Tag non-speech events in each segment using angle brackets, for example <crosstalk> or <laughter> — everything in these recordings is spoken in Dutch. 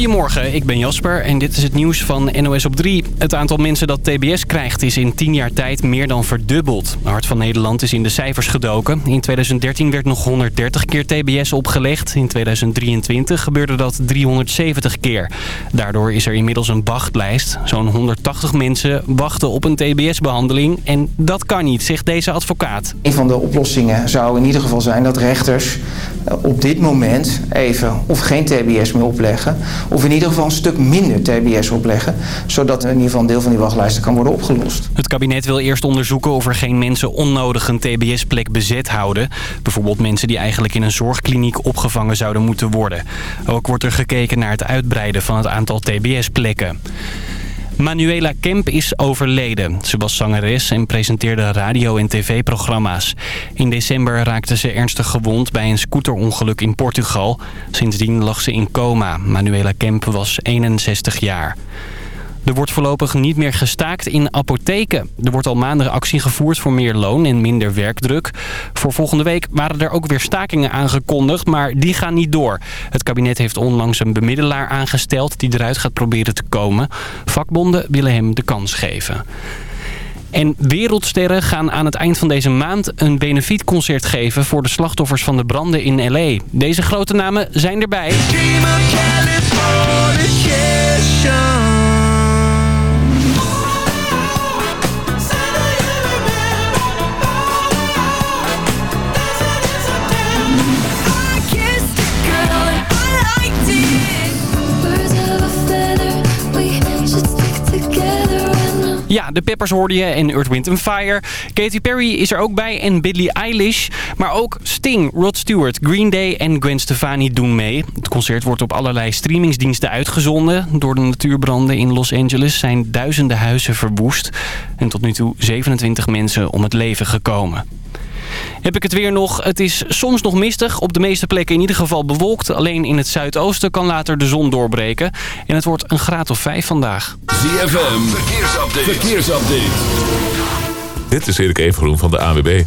Goedemorgen, ik ben Jasper en dit is het nieuws van NOS op 3. Het aantal mensen dat TBS krijgt is in 10 jaar tijd meer dan verdubbeld. Hart van Nederland is in de cijfers gedoken. In 2013 werd nog 130 keer TBS opgelegd. In 2023 gebeurde dat 370 keer. Daardoor is er inmiddels een wachtlijst. Zo'n 180 mensen wachten op een TBS-behandeling. En dat kan niet, zegt deze advocaat. Een van de oplossingen zou in ieder geval zijn dat rechters eh, op dit moment even of geen TBS meer opleggen. Of in ieder geval een stuk minder TBS opleggen. Zodat in ieder geval een deel van die wachtlijsten kan worden opgelost. Het kabinet wil eerst onderzoeken of er geen mensen onnodig een TBS-plek bezet houden. Bijvoorbeeld mensen die eigenlijk in een zorgkliniek opgevangen zouden moeten worden. Ook wordt er gekeken naar het uitbreiden van het aantal TBS-plekken. Manuela Kemp is overleden. Ze was zangeres en presenteerde radio- en tv-programma's. In december raakte ze ernstig gewond bij een scooterongeluk in Portugal. Sindsdien lag ze in coma. Manuela Kemp was 61 jaar. Er wordt voorlopig niet meer gestaakt in apotheken. Er wordt al maanden actie gevoerd voor meer loon en minder werkdruk. Voor volgende week waren er ook weer stakingen aangekondigd, maar die gaan niet door. Het kabinet heeft onlangs een bemiddelaar aangesteld die eruit gaat proberen te komen. Vakbonden willen hem de kans geven. En wereldsterren gaan aan het eind van deze maand een benefietconcert geven voor de slachtoffers van de branden in L.A. Deze grote namen zijn erbij. Ja, de Peppers hoorde je en Earth, Wind Fire. Katy Perry is er ook bij en Billie Eilish. Maar ook Sting, Rod Stewart, Green Day en Gwen Stefani doen mee. Het concert wordt op allerlei streamingsdiensten uitgezonden. Door de natuurbranden in Los Angeles zijn duizenden huizen verwoest. En tot nu toe 27 mensen om het leven gekomen. Heb ik het weer nog. Het is soms nog mistig. Op de meeste plekken in ieder geval bewolkt. Alleen in het zuidoosten kan later de zon doorbreken. En het wordt een graad of vijf vandaag. ZFM, verkeersupdate. verkeersupdate. Dit is Erik Evengroen van de AWB.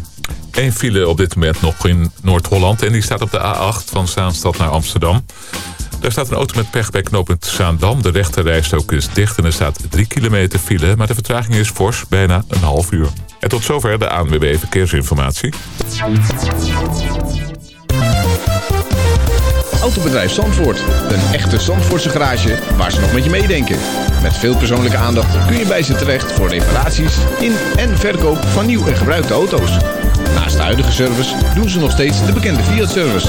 Eén file op dit moment nog in Noord-Holland. En die staat op de A8 van Zaanstad naar Amsterdam. Daar staat een auto met pech bij knooppunt Zaandam. De rechterrijstrook is dicht en er staat 3 kilometer file. Maar de vertraging is fors, bijna een half uur. En tot zover de ANWB Verkeersinformatie. Autobedrijf Zandvoort. Een echte Zandvoortse garage waar ze nog met je meedenken. Met veel persoonlijke aandacht kun je bij ze terecht voor reparaties in en verkoop van nieuw en gebruikte auto's. Naast de huidige service doen ze nog steeds de bekende Fiat-service.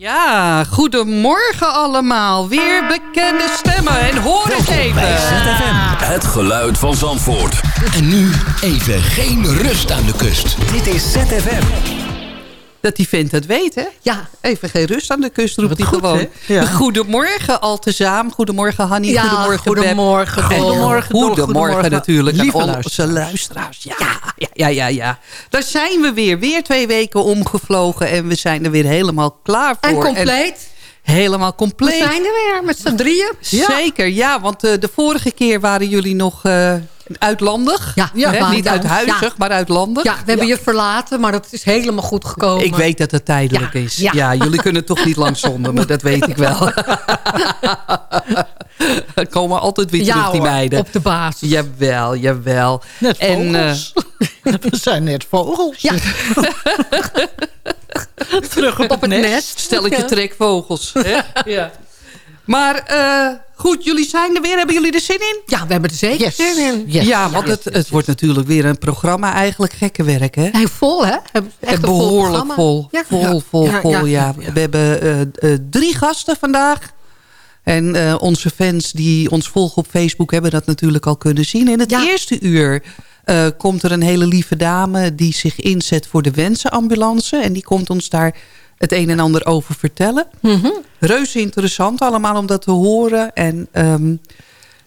Ja, goedemorgen allemaal. Weer bekende stemmen en hoor eens even. ZFM. Het geluid van Zandvoort. En nu even geen rust aan de kust. Dit is ZFM. Dat die vent het weet, hè? Ja, even geen rust aan de kust roept hij gewoon. Ja. Goedemorgen al tezaam. Goedemorgen Hanny. Ja, goedemorgen goedemorgen, En goedemorgen, Dor, Goedemorgen goedemorgen. natuurlijk. aan Lieve onze luisteraars. luisteraars. Ja, ja, ja, ja, ja. Daar zijn we weer. Weer twee weken omgevlogen. En we zijn er weer helemaal klaar voor. En compleet. helemaal We compleet. zijn er weer met z'n drieën. Zeker, ja. Want eh, de vorige keer waren jullie nog eh, uitlandig. Ja, ja, Hè, waren Niet uithuizig, Ja. maar uitlandig. Ja, we hebben je verlaten, maar dat is helemaal goed gekomen. Ik weet dat het tijdelijk Ja, is. ja. Ja. jullie kunnen toch niet lang zonder me, dat weet ik wel. Er komen altijd weer Ja terug die hoor, meiden. op de basis. Jawel, jawel. Net En, eh, vogels. <laughs> We zijn net vogels. Ja. <laughs> Terug op, Op het nest. Stelletje Ja. trekvogels. hè? ja. Maar eh, goed, jullie zijn er weer. Hebben jullie er zin in? Ja, we hebben er zeker Yes. zin in. Yes. ja, want het, het wordt natuurlijk weer een programma eigenlijk gekke werk, hè? Heel vol, hè? Echt behoorlijk programma. vol. Ja. Vol, Ja. vol, Ja, vol, ja. ja, ja. We hebben eh, eh, drie gasten vandaag. En eh, onze fans die ons volgen op Facebook hebben dat natuurlijk al kunnen zien. In het Ja. eerste uur eh, komt er een hele lieve dame die zich inzet voor de wensenambulance. En die komt ons daar het een en ander over vertellen. Mhm. Reuze interessant allemaal om dat te horen. En ehm,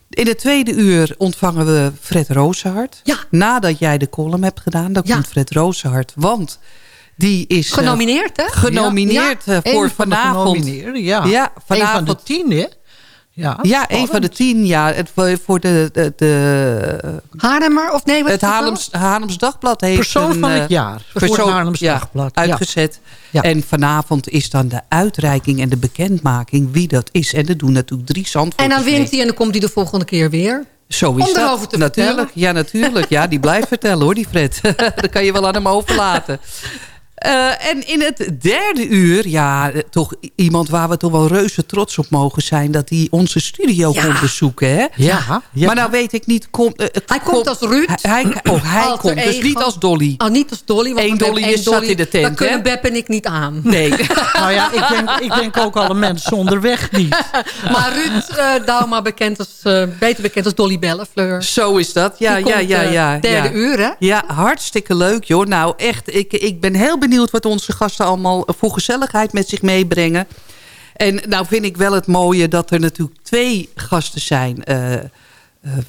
In het tweede uur ontvangen we Fred Rozenhart. Ja. Nadat jij de column hebt gedaan, dan Ja. komt Fred Rozenhart. Want die is eh, Genomineerd, hè? genomineerd Ja. eh, voor Eén van de vanavond. ja. Ja, Eén van vanavond. de tien, hè? Ja, Ja, een van de tien. Ja, het, voor de, de, de, Haarlemmer, of nee, wat het Haarlems, Haarlems Dagblad heeft Persoon een, van het eh, jaar. Voor het persoon- Haarlems ja, Dagblad. Ja. Uitgezet. Ja. En vanavond is dan de uitreiking en de bekendmaking wie dat is. En dat doen natuurlijk drie En zandvoorters dan wint hij en dan komt hij de volgende keer weer. Zo is Om dat. te natuurlijk. vertellen. Ja, natuurlijk. Ja, die blijft vertellen hoor, die Fred. <laughs> dat kan je wel aan hem overlaten. Eh, en in het derde uur, ja, eh, toch iemand waar we toch wel reuze trots op mogen zijn... dat hij onze studio Ja. komt bezoeken, hè? Ja, ja. Maar nou weet ik niet... Kom, eh, Hij komt als Ruud. Hij, oh, hij Alter komt, dus ego. niet als Dolly. Oh, niet als Dolly. Want Eén Dolly één is zat in de tent, Dan kunnen? Beb en ik niet aan. Nee. <laughs> Nou ja, ik denk, ik denk ook alle mensen onderweg niet. <laughs> Maar Ruud uh, Dauma, bekend als, eh, beter bekend als Dolly Bellefleur. Zo is dat. Ja, Die ja, komt, ja, ja. derde ja. uur, hè? Ja, hartstikke leuk, joh. Nou, echt, ik, ik ben heel benieuwd wat onze gasten allemaal voor gezelligheid met zich meebrengen. En nou vind ik wel het mooie dat er natuurlijk twee gasten zijn. Eh, eh,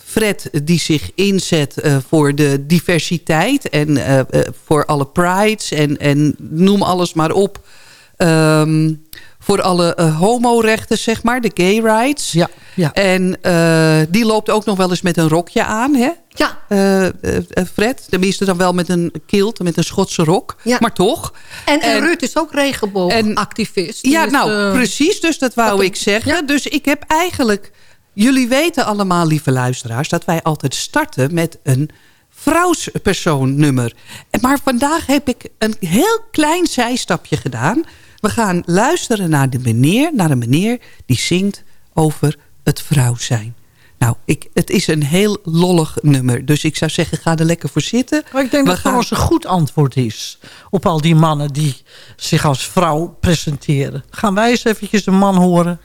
Fred, die zich inzet eh, voor de diversiteit en eh, eh, voor alle prides en, en noem alles maar op. Ehm, voor alle eh, homorechten, zeg maar, de gay rights. Ja, ja. En eh, die loopt ook nog wel eens met een rokje aan, hè? Ja. Eh, eh, eh, Fred, tenminste dan wel met een kilt, met een Schotse rok. Ja. Maar toch. En, en, En- Ruud is ook regenboogactivist. Ja, is, nou, precies. Dus dat wou dat- ik zeggen. ja. Dus ik heb eigenlijk... Jullie weten allemaal, lieve luisteraars... dat wij altijd starten met een vrouwspersoonnummer. Maar vandaag heb ik een heel klein zijstapje gedaan. We gaan luisteren naar de meneer, naar een meneer die zingt over het vrouw zijn. Nou, ik, het is een heel lollig nummer. Dus ik zou zeggen, ga er lekker voor zitten. Maar ik denk We dat het voor ons een goed antwoord is. Op al die mannen die zich als vrouw presenteren. Gaan wij eens eventjes een man horen.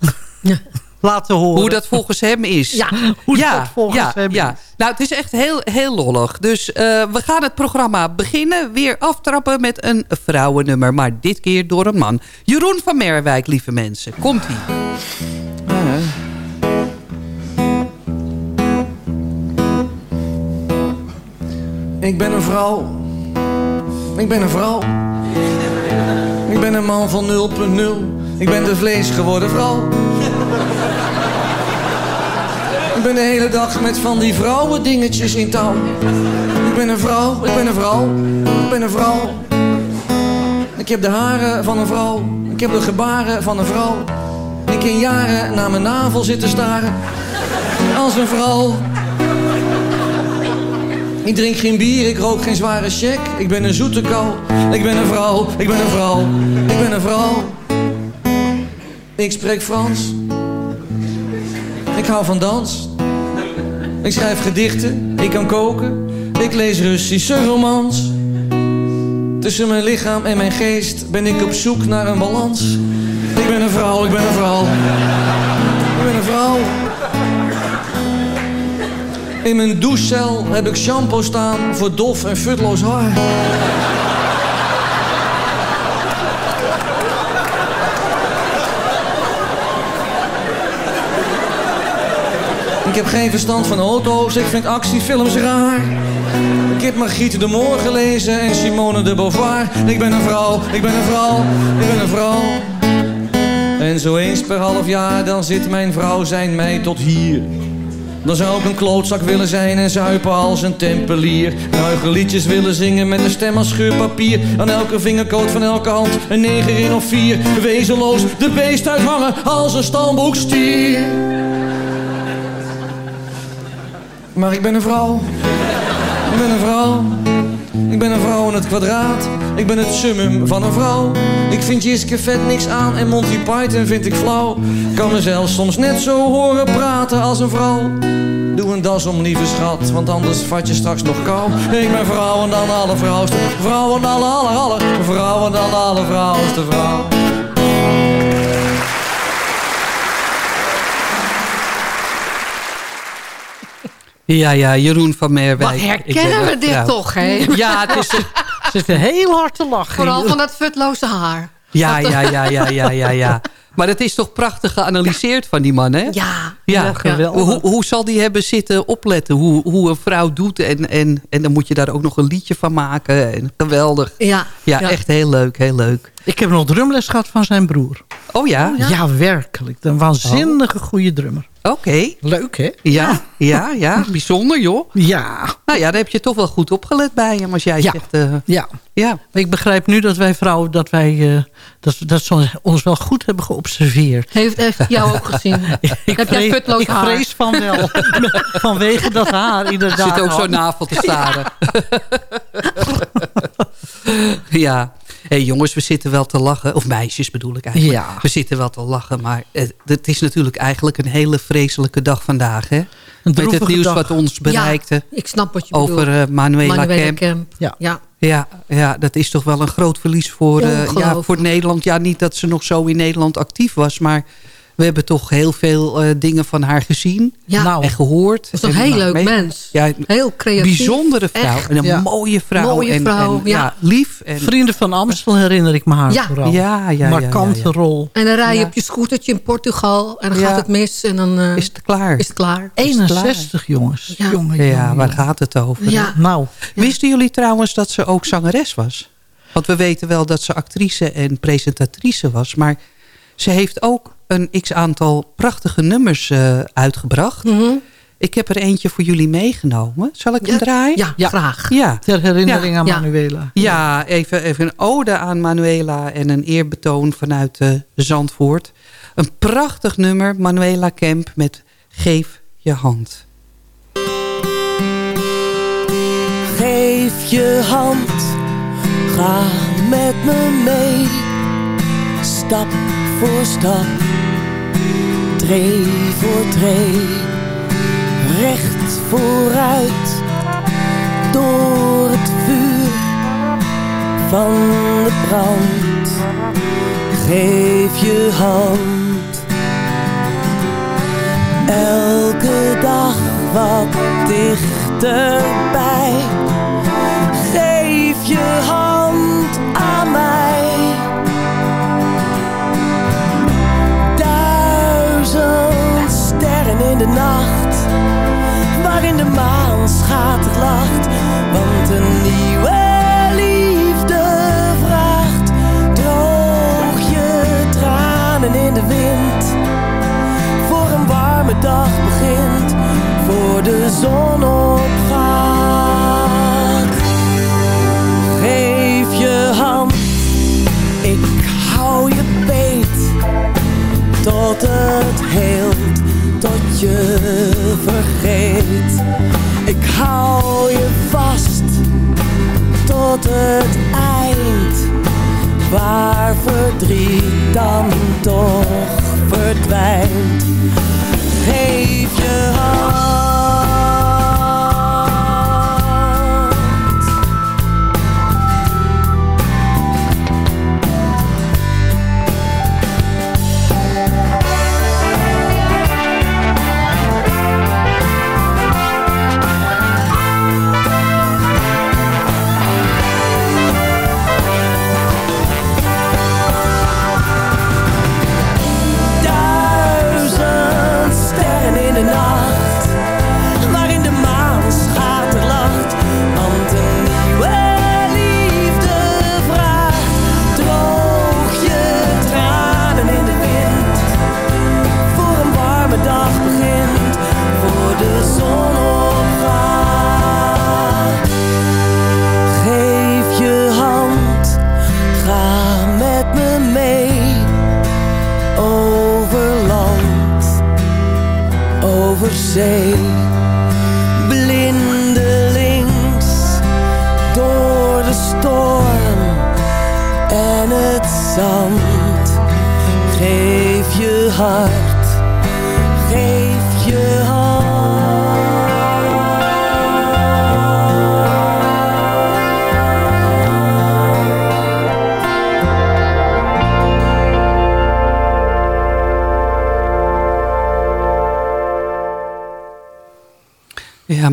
<laughs> Laten horen. Hoe dat volgens hem is. Ja, hoe dat volgens ja, hem ja. is. Nou, het is echt heel, heel lollig. Dus eh, we gaan het programma beginnen. Weer aftrappen met een vrouwennummer. Maar dit keer door een man. Jeroen van Merwijk, lieve mensen. Komt-ie. Ik ben een vrouw. Ik ben een vrouw. Ik ben een man van 0.0. Ik ben de vlees geworden vrouw. Ik ben de hele dag met van die vrouwen dingetjes in touw. Ik ben een vrouw, ik ben een vrouw, ik ben een vrouw. Ik heb de haren van een vrouw. Ik heb de gebaren van een vrouw. Ik in jaren naar mijn navel zitten staren. Als een vrouw. Ik drink geen bier, ik rook geen zware check. Ik ben een zoete kou. Ik ben een vrouw, ik ben een vrouw, ik ben een vrouw. Ik spreek Frans. Ik hou van dans. Ik schrijf gedichten, ik kan koken. Ik lees Russische romans. Tussen mijn lichaam en mijn geest ben ik op zoek naar een balans. Ik ben een vrouw, ik ben een vrouw. Ik ben een vrouw. In mijn douchecel heb ik shampoo staan voor dof en futloos haar. Ik heb geen verstand van auto's, ik vind actiefilms raar. Ik heb Margriet de Moor gelezen en Simone de Beauvoir. Ik ben een vrouw, ik ben een vrouw, ik ben een vrouw. En zo eens per half jaar, dan zit mijn vrouw zijn mij tot hier. Dan zou ik een klootzak willen zijn en zuipen als een tempelier. Ruige liedjes willen zingen met een stem als scheurpapier. Aan elke vingerkoot van elke hand een negerin of vier. Wezenloos de beest uithangen als een stamboekstier. Maar ik ben een vrouw. Ik ben een vrouw. Ik ben een vrouw in het kwadraat. Ik ben het summum van een vrouw. Ik vind Jiske vet niks aan en Monty Python vind ik flauw. Kan mezelf soms net zo horen praten als een vrouw. Doe een das om, lieve schat, want anders vat je straks nog kou. Ik ben vrouw en dan alle vrouwste. Vrouw en alle, alle, alle. Vrouw en dan alle vrouwste vrouw. Ja, ja, Jeroen van Merwijk. Wat herkennen we dit vrouw. toch, hè? Ja, het is... <laughs> Ze zitten heel hard te lachen. Vooral van dat futloze haar. Ja, ja, ja, ja, ja, ja, ja. Maar het is toch prachtig geanalyseerd van die man, hè? Ja, Ja, geweldig. Hoe, hoe zal die hebben zitten opletten hoe, hoe een vrouw doet? En, en, en dan moet je daar ook nog een liedje van maken. En geweldig. Ja, Ja, echt heel leuk, heel leuk. Ik heb nog drumles gehad van zijn broer. Oh ja? Ja, werkelijk. Een waanzinnige goede drummer. Oké. Leuk, hè? Ja, ja, ja. <laughs> Bijzonder, joh. Ja. Nou ja, daar heb je toch wel goed opgelet bij hem. Als jij Ja. zegt... eh, Ja. ja. Ik begrijp nu dat wij vrouwen, dat wij, eh, dat, dat ze ons wel goed hebben geobserveerd. Heeft, heeft jou ook gezien. <laughs> Ik, Heb jij futloos ik haar? vrees van wel. <laughs> Vanwege dat haar inderdaad. Zit ook zo navel te staren. ja. Hey, jongens, we zitten wel te lachen. Of meisjes bedoel ik eigenlijk. Ja. We zitten wel te lachen. Maar het, het is natuurlijk eigenlijk een hele vreselijke dag vandaag. Hè? Met het nieuws dag. wat ons bereikte. Ik snap wat je over bedoelt. eh, Manuela, Manuela Kemp. Kemp. Ja. Ja. Ja, ja, dat is toch wel een groot verlies voor, eh, ja, voor Nederland. Ja, niet dat ze nog zo in Nederland actief was. Maar we hebben toch heel veel eh, dingen van haar gezien. Ja. Nou, En gehoord. Dat is een heel nou, leuk mee- mens. Ja, Heel creatief. bijzondere vrouw. Echt. En een Ja. mooie vrouw. Mooie en, vrouw, en, ja. lief. En, Vrienden van Amstel herinner ik me haar Ja. vooral. Ja, ja, ja, Markante ja, ja. rol. En dan rij je Ja. op je scootertje in Portugal. En dan Ja. gaat het mis. En dan eh, is het klaar. is het klaar. 61 jongens. Ja. Jongen, jongen, ja, waar gaat het over? Ja. Nou, Wisten jullie trouwens dat ze ook zangeres was? Want we weten wel dat ze actrice en presentatrice was. Maar ze heeft ook een x-aantal prachtige nummers eh, uitgebracht. Mhm. Ik heb er eentje voor jullie meegenomen. Zal ik hem draaien? Ja, Ja. graag. Ja. ter herinnering Ja, aan. Manuela. Ja, even, even een ode aan Manuela en een eerbetoon vanuit eh, Zandvoort. Een prachtig nummer, Manuela Kemp met Geef je hand. Geef je hand, ga met me mee. Stap voor stap, tree voor tree. Recht vooruit, door het vuur van de brand. Geef je hand. Elke dag wat dichterbij. Geef je hand de nacht, waarin de maan schattig lacht. Want een nieuwe liefde vraagt. Droog je tranen in de wind voor een warme dag begint, voor de zon opgaat. Geef je hand, ik hou je beet, tot het tot je vergeet. Ik hou je vast, tot het eind, waar verdriet dan toch verdwijnt. Geef je hand.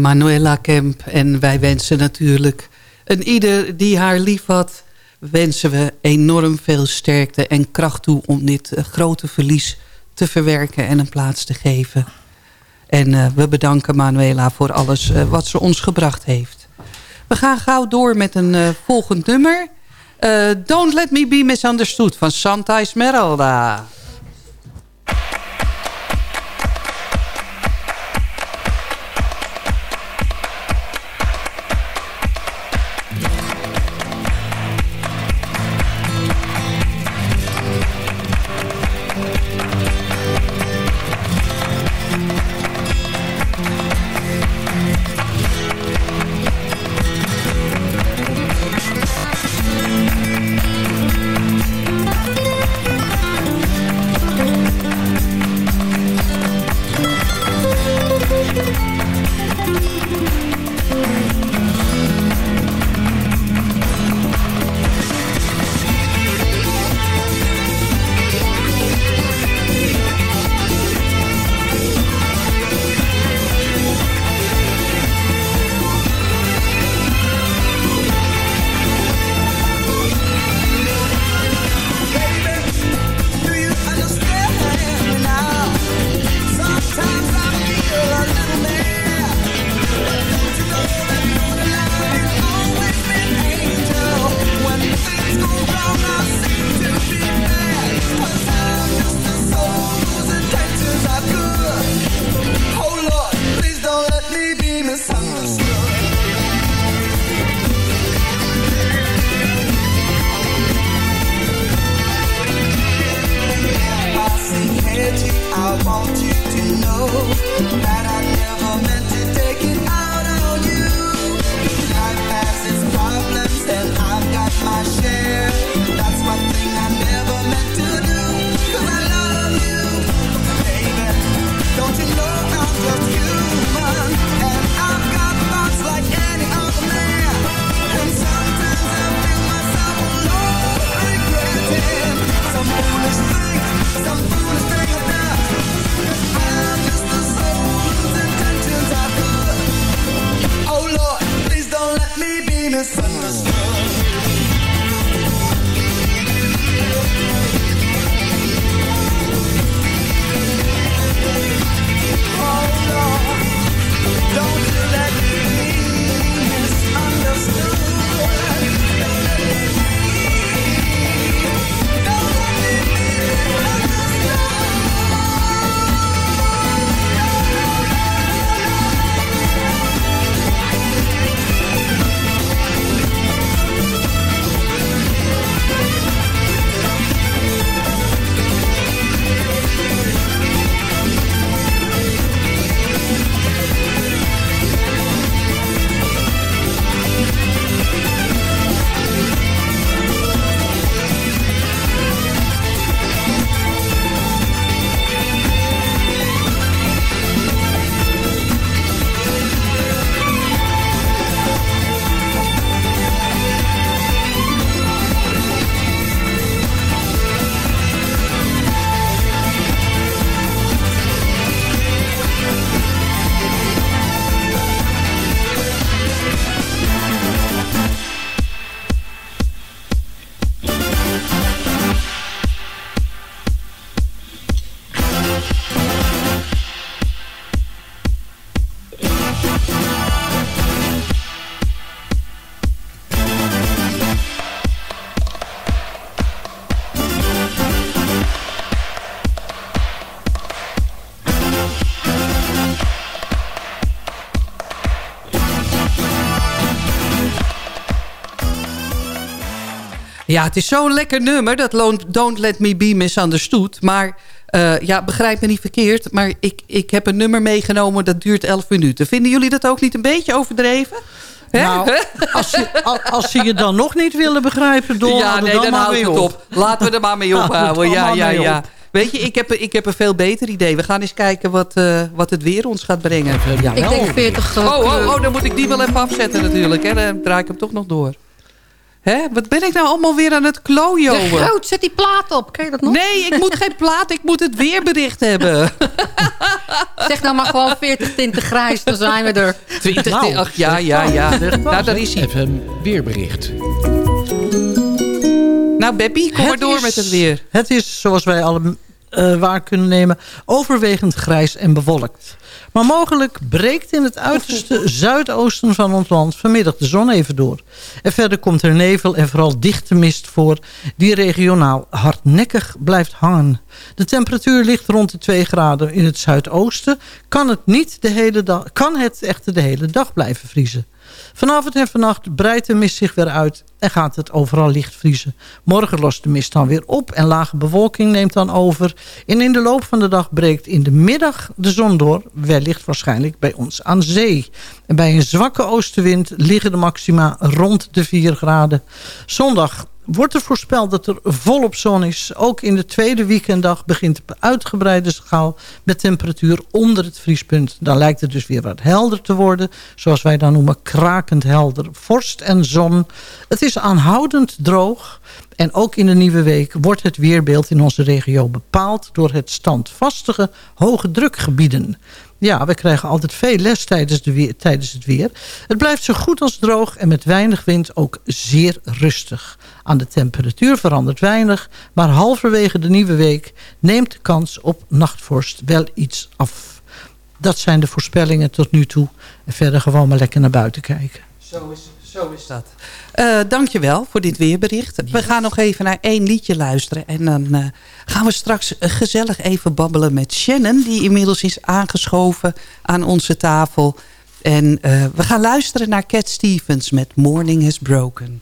Manuela Kemp. En wij wensen natuurlijk een ieder die haar lief had... wensen we enorm veel sterkte en kracht toe... om dit eh, grote verlies te verwerken en een plaats te geven. En eh, we bedanken Manuela voor alles eh, wat ze ons gebracht heeft. We gaan gauw door met een volgend nummer. Don't Let Me Be Misunderstood van Santa Esmeralda. Ja, het is zo'n lekker nummer, dat Don't Let Me Be Misunderstood. Maar eh, ja, begrijp me niet verkeerd. Maar ik, ik heb een nummer meegenomen dat duurt 11 minuten. Vinden jullie dat ook niet een beetje overdreven? Hè? Nou, als ze, al- als ze je dan nog niet willen begrijpen... Door, ja, nee, dan, dan houdt weer het op. Laten we er maar mee ophouden. <laughs> Ja, ja, ja. Weet je, ik heb, ik heb een veel beter idee. We gaan eens kijken wat, eh, wat het weer ons gaat brengen. Ik denk 40 Oh, oh, oh, dan moet ik die wel even afzetten natuurlijk. Hè. Dan draai ik hem toch nog door. Hè? Wat ben ik nou allemaal weer aan het klooien? De groot, zet die plaat op. Ken je dat nog? Nee, ik moet geen plaat. Ik moet het weerbericht hebben. <laughs> Zeg nou maar gewoon 40 tinten grijs, dan zijn we er. 20, Nou, ach ja, ja, ja. Nou, daar is hij. Even weerbericht. Nou, Beppie, kom maar door is- met het weer. Het is, zoals wij alle eh, waar kunnen nemen, overwegend grijs en bewolkt. Maar mogelijk breekt in het uiterste <laughs> zuidoosten van ons land vanmiddag de zon even door. En verder komt er nevel en vooral dichte mist voor die regionaal hardnekkig blijft hangen. De temperatuur ligt rond de 2 graden in het zuidoosten. Kan het, niet de hele dag, kan het echter de hele dag blijven vriezen. Vanavond en vannacht breidt de mist zich weer uit en gaat het overal licht vriezen. Morgen lost de mist dan weer op en lage bewolking neemt dan over. En in de loop van de dag breekt in de middag de zon door, wellicht waarschijnlijk bij ons aan zee. En bij een zwakke oostenwind liggen de maxima rond de 4 graden. Zondag wordt er voorspeld dat er volop zon is. Ook in de tweede weekenddag begint op uitgebreide schaal met temperatuur onder het vriespunt. Dan lijkt het dus weer wat helder te worden. Zoals wij dan noemen krakend helder. Vorst en zon. Het is aanhoudend droog. En ook in de nieuwe week wordt het weerbeeld in onze regio bepaald... door het standvastige hoge drukgebieden. Ja, we krijgen altijd veel les tijdens, tijdens het weer. Het blijft zo goed als droog en met weinig wind ook zeer rustig. Aan de temperatuur verandert weinig, maar halverwege de nieuwe week neemt de kans op nachtvorst wel iets af. Dat zijn de voorspellingen tot nu toe. En verder gewoon maar lekker naar buiten kijken. Zo is, zo is dat. Uh, dankjewel voor dit weerbericht. We gaan nog even naar één liedje luisteren. En dan uh, gaan we straks gezellig even babbelen met Shannon. Die inmiddels is aangeschoven aan onze tafel. En uh, we gaan luisteren naar Cat Stevens met Morning Has Broken.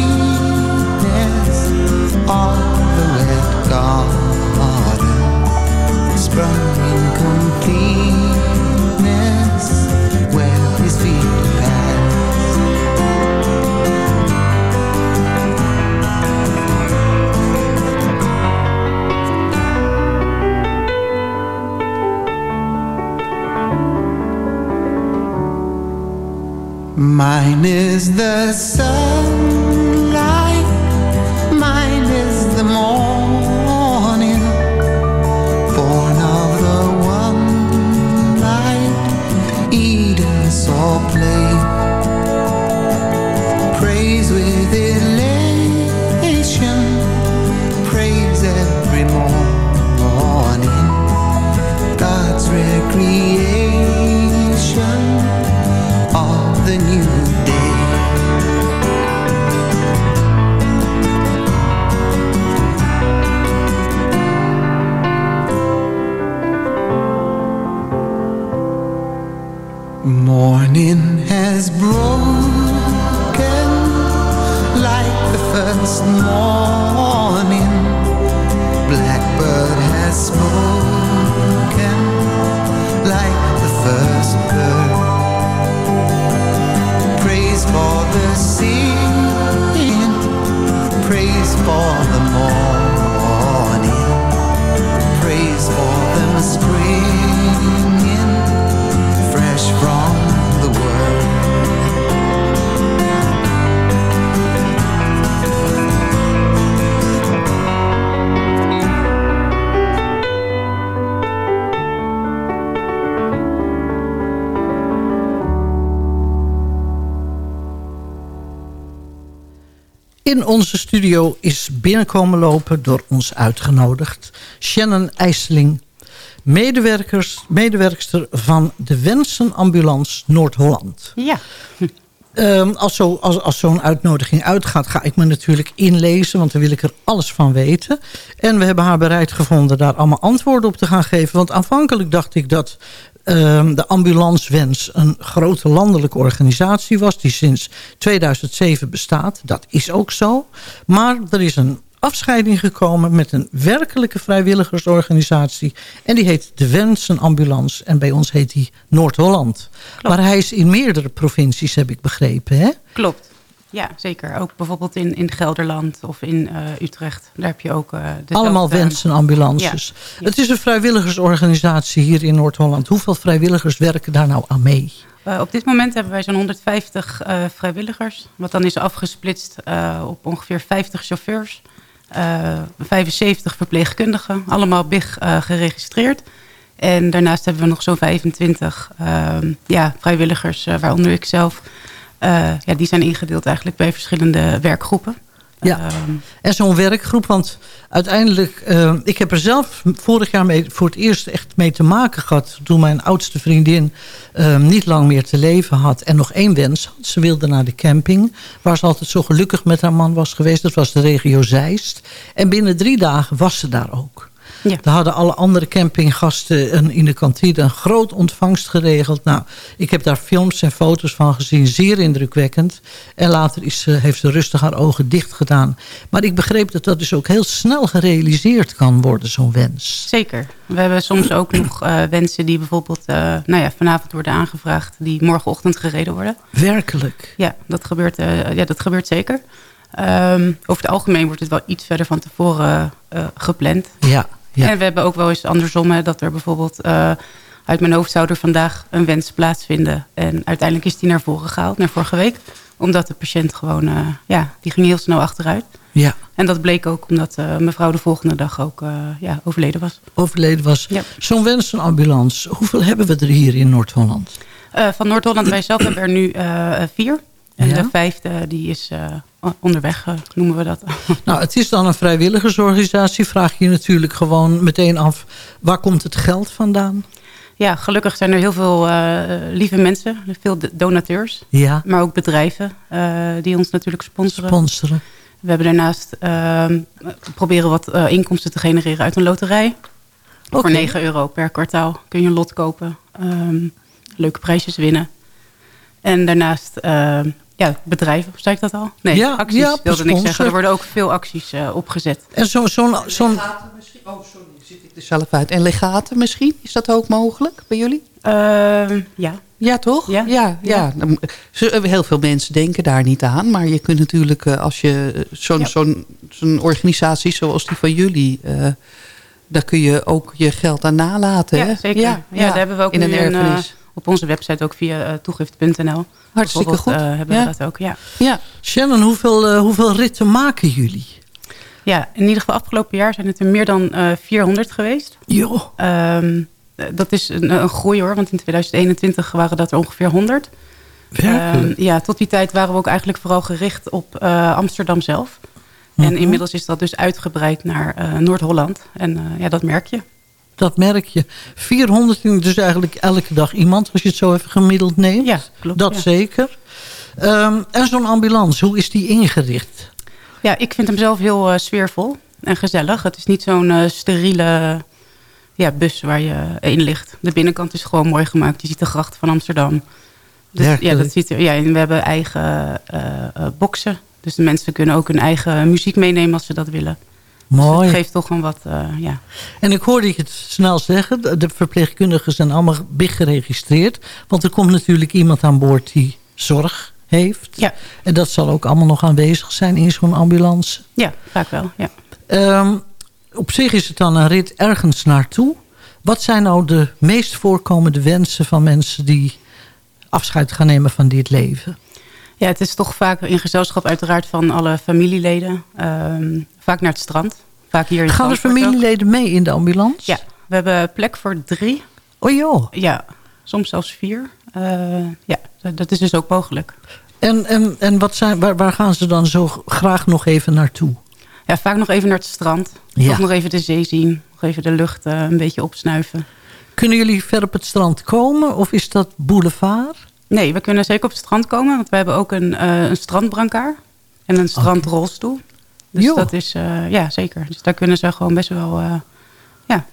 sprung in completeness where his feet. Mine is the sunlight, Morning In onze studio is binnenkomen lopen door ons uitgenodigd. Shannon IJsseling, medewerkers, medewerkster van de Wensenambulance Noord-Holland. Ja. Um, als zo'n als, als zo'n uitnodiging uitgaat, ga ik me natuurlijk inlezen. Want dan wil ik er alles van weten. En we hebben haar bereid gevonden daar allemaal antwoorden op te gaan geven. Want aanvankelijk dacht ik dat um, de Ambulancewens een grote landelijke organisatie was... die sinds 2007 bestaat. Dat is ook zo. Maar er is een afscheiding gekomen met een werkelijke vrijwilligersorganisatie. En die heet de Wensen Ambulance. En bij ons heet die Noord-Holland. Maar hij is in meerdere provincies, heb ik begrepen. Hè? Klopt. Ja, zeker. Ook bijvoorbeeld in, in Gelderland of in uh, Utrecht. Daar heb je ook... Uh, Allemaal wensenambulances. Ja. Het is een vrijwilligersorganisatie hier in Noord-Holland. Hoeveel vrijwilligers werken daar nou aan mee? Uh, op dit moment hebben wij zo'n 150 vrijwilligers. Wat dan is afgesplitst op ongeveer 50 chauffeurs. 75 verpleegkundigen. Allemaal BIG geregistreerd. En daarnaast hebben we nog zo'n 25 ehm, ja, vrijwilligers, waaronder ik zelf... Uh, ja, die zijn ingedeeld eigenlijk bij verschillende werkgroepen. Ja, uh, en zo'n werkgroep, want uiteindelijk... Uh, ik heb er zelf vorig jaar mee, voor het eerst echt mee te maken gehad... toen mijn oudste vriendin ehm, niet lang meer te leven had... en nog één wens had. Ze wilde naar de camping, waar ze altijd zo gelukkig met haar man was geweest. Dat was de regio Zeist. En binnen drie dagen was ze daar ook. Ja. Daar hadden alle andere campinggasten een, in de kantine een groot ontvangst geregeld. Nou, ik heb daar films en foto's van gezien. Zeer indrukwekkend. En later is, uh, heeft ze rustig haar ogen dicht gedaan. Maar ik begreep dat dat dus ook heel snel gerealiseerd kan worden, zo'n wens. Zeker. We hebben soms ook nog uh, wensen die bijvoorbeeld uh, nou ja, vanavond worden aangevraagd. Die morgenochtend gereden worden. Werkelijk? Ja, dat gebeurt, ja, dat gebeurt zeker. Um, over het algemeen wordt het wel iets verder van tevoren gepland. Ja. Ja. En we hebben ook wel eens andersom, hè, dat er bijvoorbeeld... Uh, uit mijn hoofd zou er vandaag een wens plaatsvinden. En uiteindelijk is die naar voren gehaald, naar vorige week. Omdat de patiënt gewoon, uh, ja, die ging heel snel achteruit. Ja. En dat bleek ook omdat uh, mevrouw de volgende dag ook ja, overleden was. Overleden was. Ja. Zo'n wensenambulance, hoeveel hebben we er hier in Noord-Holland? van Noord-Holland, wij zelf hebben er nu vier. En ja? de vijfde die is uh, onderweg, uh, noemen we dat. <laughs> Nou, het is dan een vrijwilligersorganisatie. Vraag je natuurlijk gewoon meteen af, waar komt het geld vandaan? Ja, gelukkig zijn er heel veel uh, lieve mensen, veel donateurs. Ja. Maar ook bedrijven die ons natuurlijk sponsoren. Sponsoren. We hebben daarnaast ehm, proberen wat inkomsten te genereren uit een loterij. Okay. Voor 9 euro per kwartaal kun je een lot kopen. Um, leuke prijsjes winnen. En daarnaast uh, ja, bedrijven, zei ik dat al? Nee, ja, acties ja, wilde ik zeggen. Er worden ook veel acties uh, opgezet. En zo'n... Zo, zo Oh, sorry, zit ik er zelf uit. En legaten misschien? Is dat ook mogelijk bij jullie? Uh, ja. Ja, toch? Ja. ja, ja. ja. Heel veel mensen denken daar niet aan. Maar je kunt natuurlijk, uh, als je zo'n ja. zo'n zo'n organisatie zoals die van jullie... Uh, daar kun je ook je geld aan nalaten. Ja, hè? zeker. Ja, ja, daar hebben we ook in een erfenis. Op onze website ook via uh, toegift.nl. Hartstikke goed. Uh, hebben ja. we dat ook, ja. ja. Shannon, hoeveel, uh, hoeveel ritten maken jullie? Ja, in ieder geval afgelopen jaar zijn het er meer dan 400 geweest. Jo. Um, dat is een, een, groei hoor, want in 2021 waren dat er ongeveer 100. Um, ja, tot die tijd waren we ook eigenlijk vooral gericht op Amsterdam zelf. En inmiddels is dat dus uitgebreid naar Noord-Holland. En ja, dat merk je. Dat merk je. 400, dus eigenlijk elke dag iemand, als je het zo even gemiddeld neemt. Ja, klopt. Dat ja. zeker. Um, en zo'n ambulance, hoe is die ingericht? Ja, ik vind hem zelf heel uh, sfeervol en gezellig. Het is niet zo'n uh, steriele ja, bus waar je in ligt. De binnenkant is gewoon mooi gemaakt. Je ziet de grachten van Amsterdam. Dus, ja, dat ziet er, ja, en we hebben eigen uh, boxen. Dus de mensen kunnen ook hun eigen muziek meenemen als ze dat willen. Mooi. Dus het geeft toch een wat, uh, ja. En ik hoorde je het snel zeggen. De verpleegkundigen zijn allemaal big geregistreerd. Want er komt natuurlijk iemand aan boord die zorg heeft. Ja. En dat zal ook allemaal nog aanwezig zijn in zo'n ambulance. Ja, vaak wel, ja. Um, op zich is het dan een rit ergens naartoe. Wat zijn nou de meest voorkomende wensen van mensen die afscheid gaan nemen van dit leven? Ja, het is toch vaak in gezelschap uiteraard van alle familieleden. Um, vaak naar het strand. Vaak hier in Gaan er familieleden mee in de ambulance? Ja, we hebben plek voor drie. Oh joh. Ja, soms zelfs vier. Uh, ja, dat is dus ook mogelijk. En, en, en wat zijn, waar, waar gaan ze dan zo graag nog even naartoe? Ja, vaak nog even naar het strand. Ja. Of nog even de zee zien. Nog even de lucht eh, een beetje opsnuiven. Kunnen jullie ver op het strand komen of is dat boulevard? Nee, we kunnen zeker op het strand komen. Want we hebben ook een, eh een strandbrancard. En een strandrolstoel. Dus dat is, eh, ja zeker. Dus daar kunnen ze gewoon best wel, eh, ja,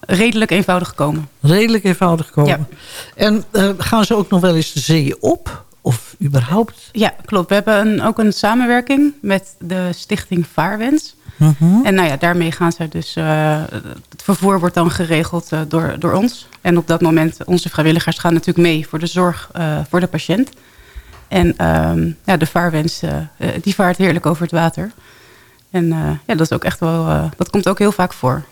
redelijk eenvoudig komen. Redelijk eenvoudig komen. Ja. En eh, gaan ze ook nog wel eens de zee op? Of überhaupt? Ja, klopt. We hebben een, ook een samenwerking met de stichting Vaarwens. Mhm. En nou ja, daarmee gaan ze dus... het vervoer wordt dan geregeld door, door ons. En op dat moment, onze vrijwilligers gaan natuurlijk mee voor de zorg voor de patiënt. En ehm, ja, de Vaarwens, die vaart heerlijk over het water. En eh, ja, dat is ook echt wel... eh, dat komt ook heel vaak voor.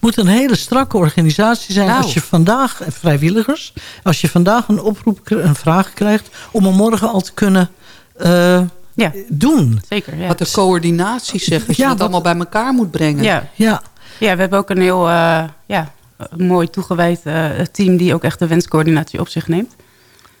moet een hele strakke organisatie zijn Nou. als je vandaag, eh, vrijwilligers, als je vandaag een oproep, een vraag krijgt om hem morgen al te kunnen eh, Ja, doen. zeker. Ja. Wat de coördinatie zegt, als je het wat- allemaal bij elkaar moet brengen. Ja, Ja, Ja, we hebben ook een heel eh, ja, mooi toegewijd team die ook echt de wenscoördinatie op zich neemt.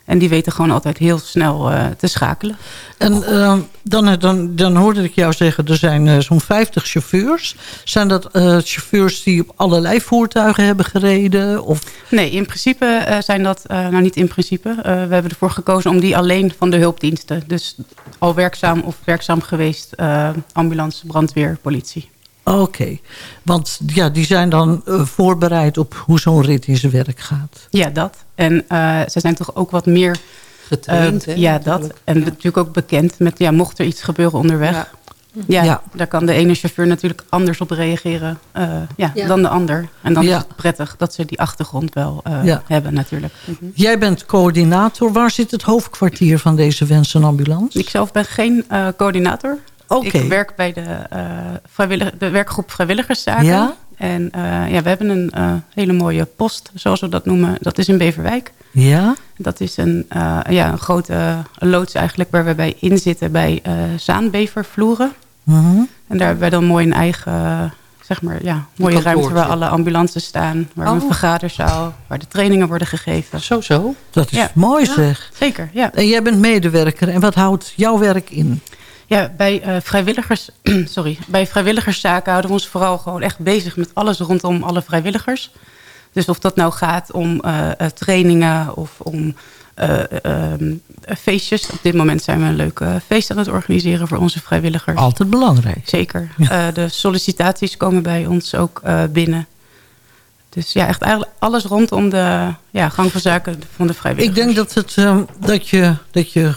En die weten gewoon altijd heel snel eh, te schakelen. en eh, dan, dan, dan hoorde ik jou zeggen, er zijn eh, zo'n 50 chauffeurs. Zijn dat eh, chauffeurs die op allerlei voertuigen hebben gereden? Of, Nee, in principe eh, zijn dat, eh, nou niet in principe, eh, we hebben ervoor gekozen om die alleen van de hulpdiensten. Dus al werkzaam of werkzaam geweest, eh, ambulance, brandweer, politie. Oké, want ja, die zijn dan eh, voorbereid op hoe zo'n rit in zijn werk gaat. Ja, dat. En eh, ze zijn toch ook wat meer Getraind, Eh, hè, ja, dat. En Ja. natuurlijk ook bekend met, ja, mocht er iets gebeuren onderweg. Ja. Ja. Ja. daar kan de ene chauffeur natuurlijk anders op reageren eh, ja, Ja. dan de ander. En dan Ja. is het prettig dat ze die achtergrond wel eh, Ja. hebben natuurlijk. Mhm. Jij bent coördinator. Waar zit het hoofdkwartier van deze wensenambulance? Ik zelf ben geen eh, coördinator. Ik werk bij de, eh, vrijwillig, de werkgroep Vrijwilligerszaken. Ja? En eh, ja, we hebben een eh, hele mooie post, zoals we dat noemen. Dat is in Beverwijk. Ja? Dat is een, ja, een grote loods eigenlijk waar we bij inzitten bij zaanbevervloeren. Mhm. En daar hebben wij dan mooi een eigen, zeg maar, ja, mooie ruimte waar alle ambulances staan. Waar Oh. een vergaderzaal, waar de trainingen worden gegeven. Zo, zo. Dat is Ja. mooi Ja. zeg. Zeker, ja. En jij bent medewerker. En wat houdt jouw werk in? Ja, bij, eh, vrijwilligers, <clears throat> sorry, bij vrijwilligerszaken houden we ons vooral gewoon echt bezig met alles rondom alle vrijwilligers. Dus of dat nou gaat om eh, eh, trainingen of om eh, ehm, feestjes. Op dit moment zijn we een leuk eh, feest aan het organiseren voor onze vrijwilligers. Altijd belangrijk. Zeker. De sollicitaties komen bij ons ook binnen. Dus ja, echt eigenlijk alles rondom de ja, gang van zaken van de Ik vrijwilligers. denk dat, het, ehm, dat, je, dat je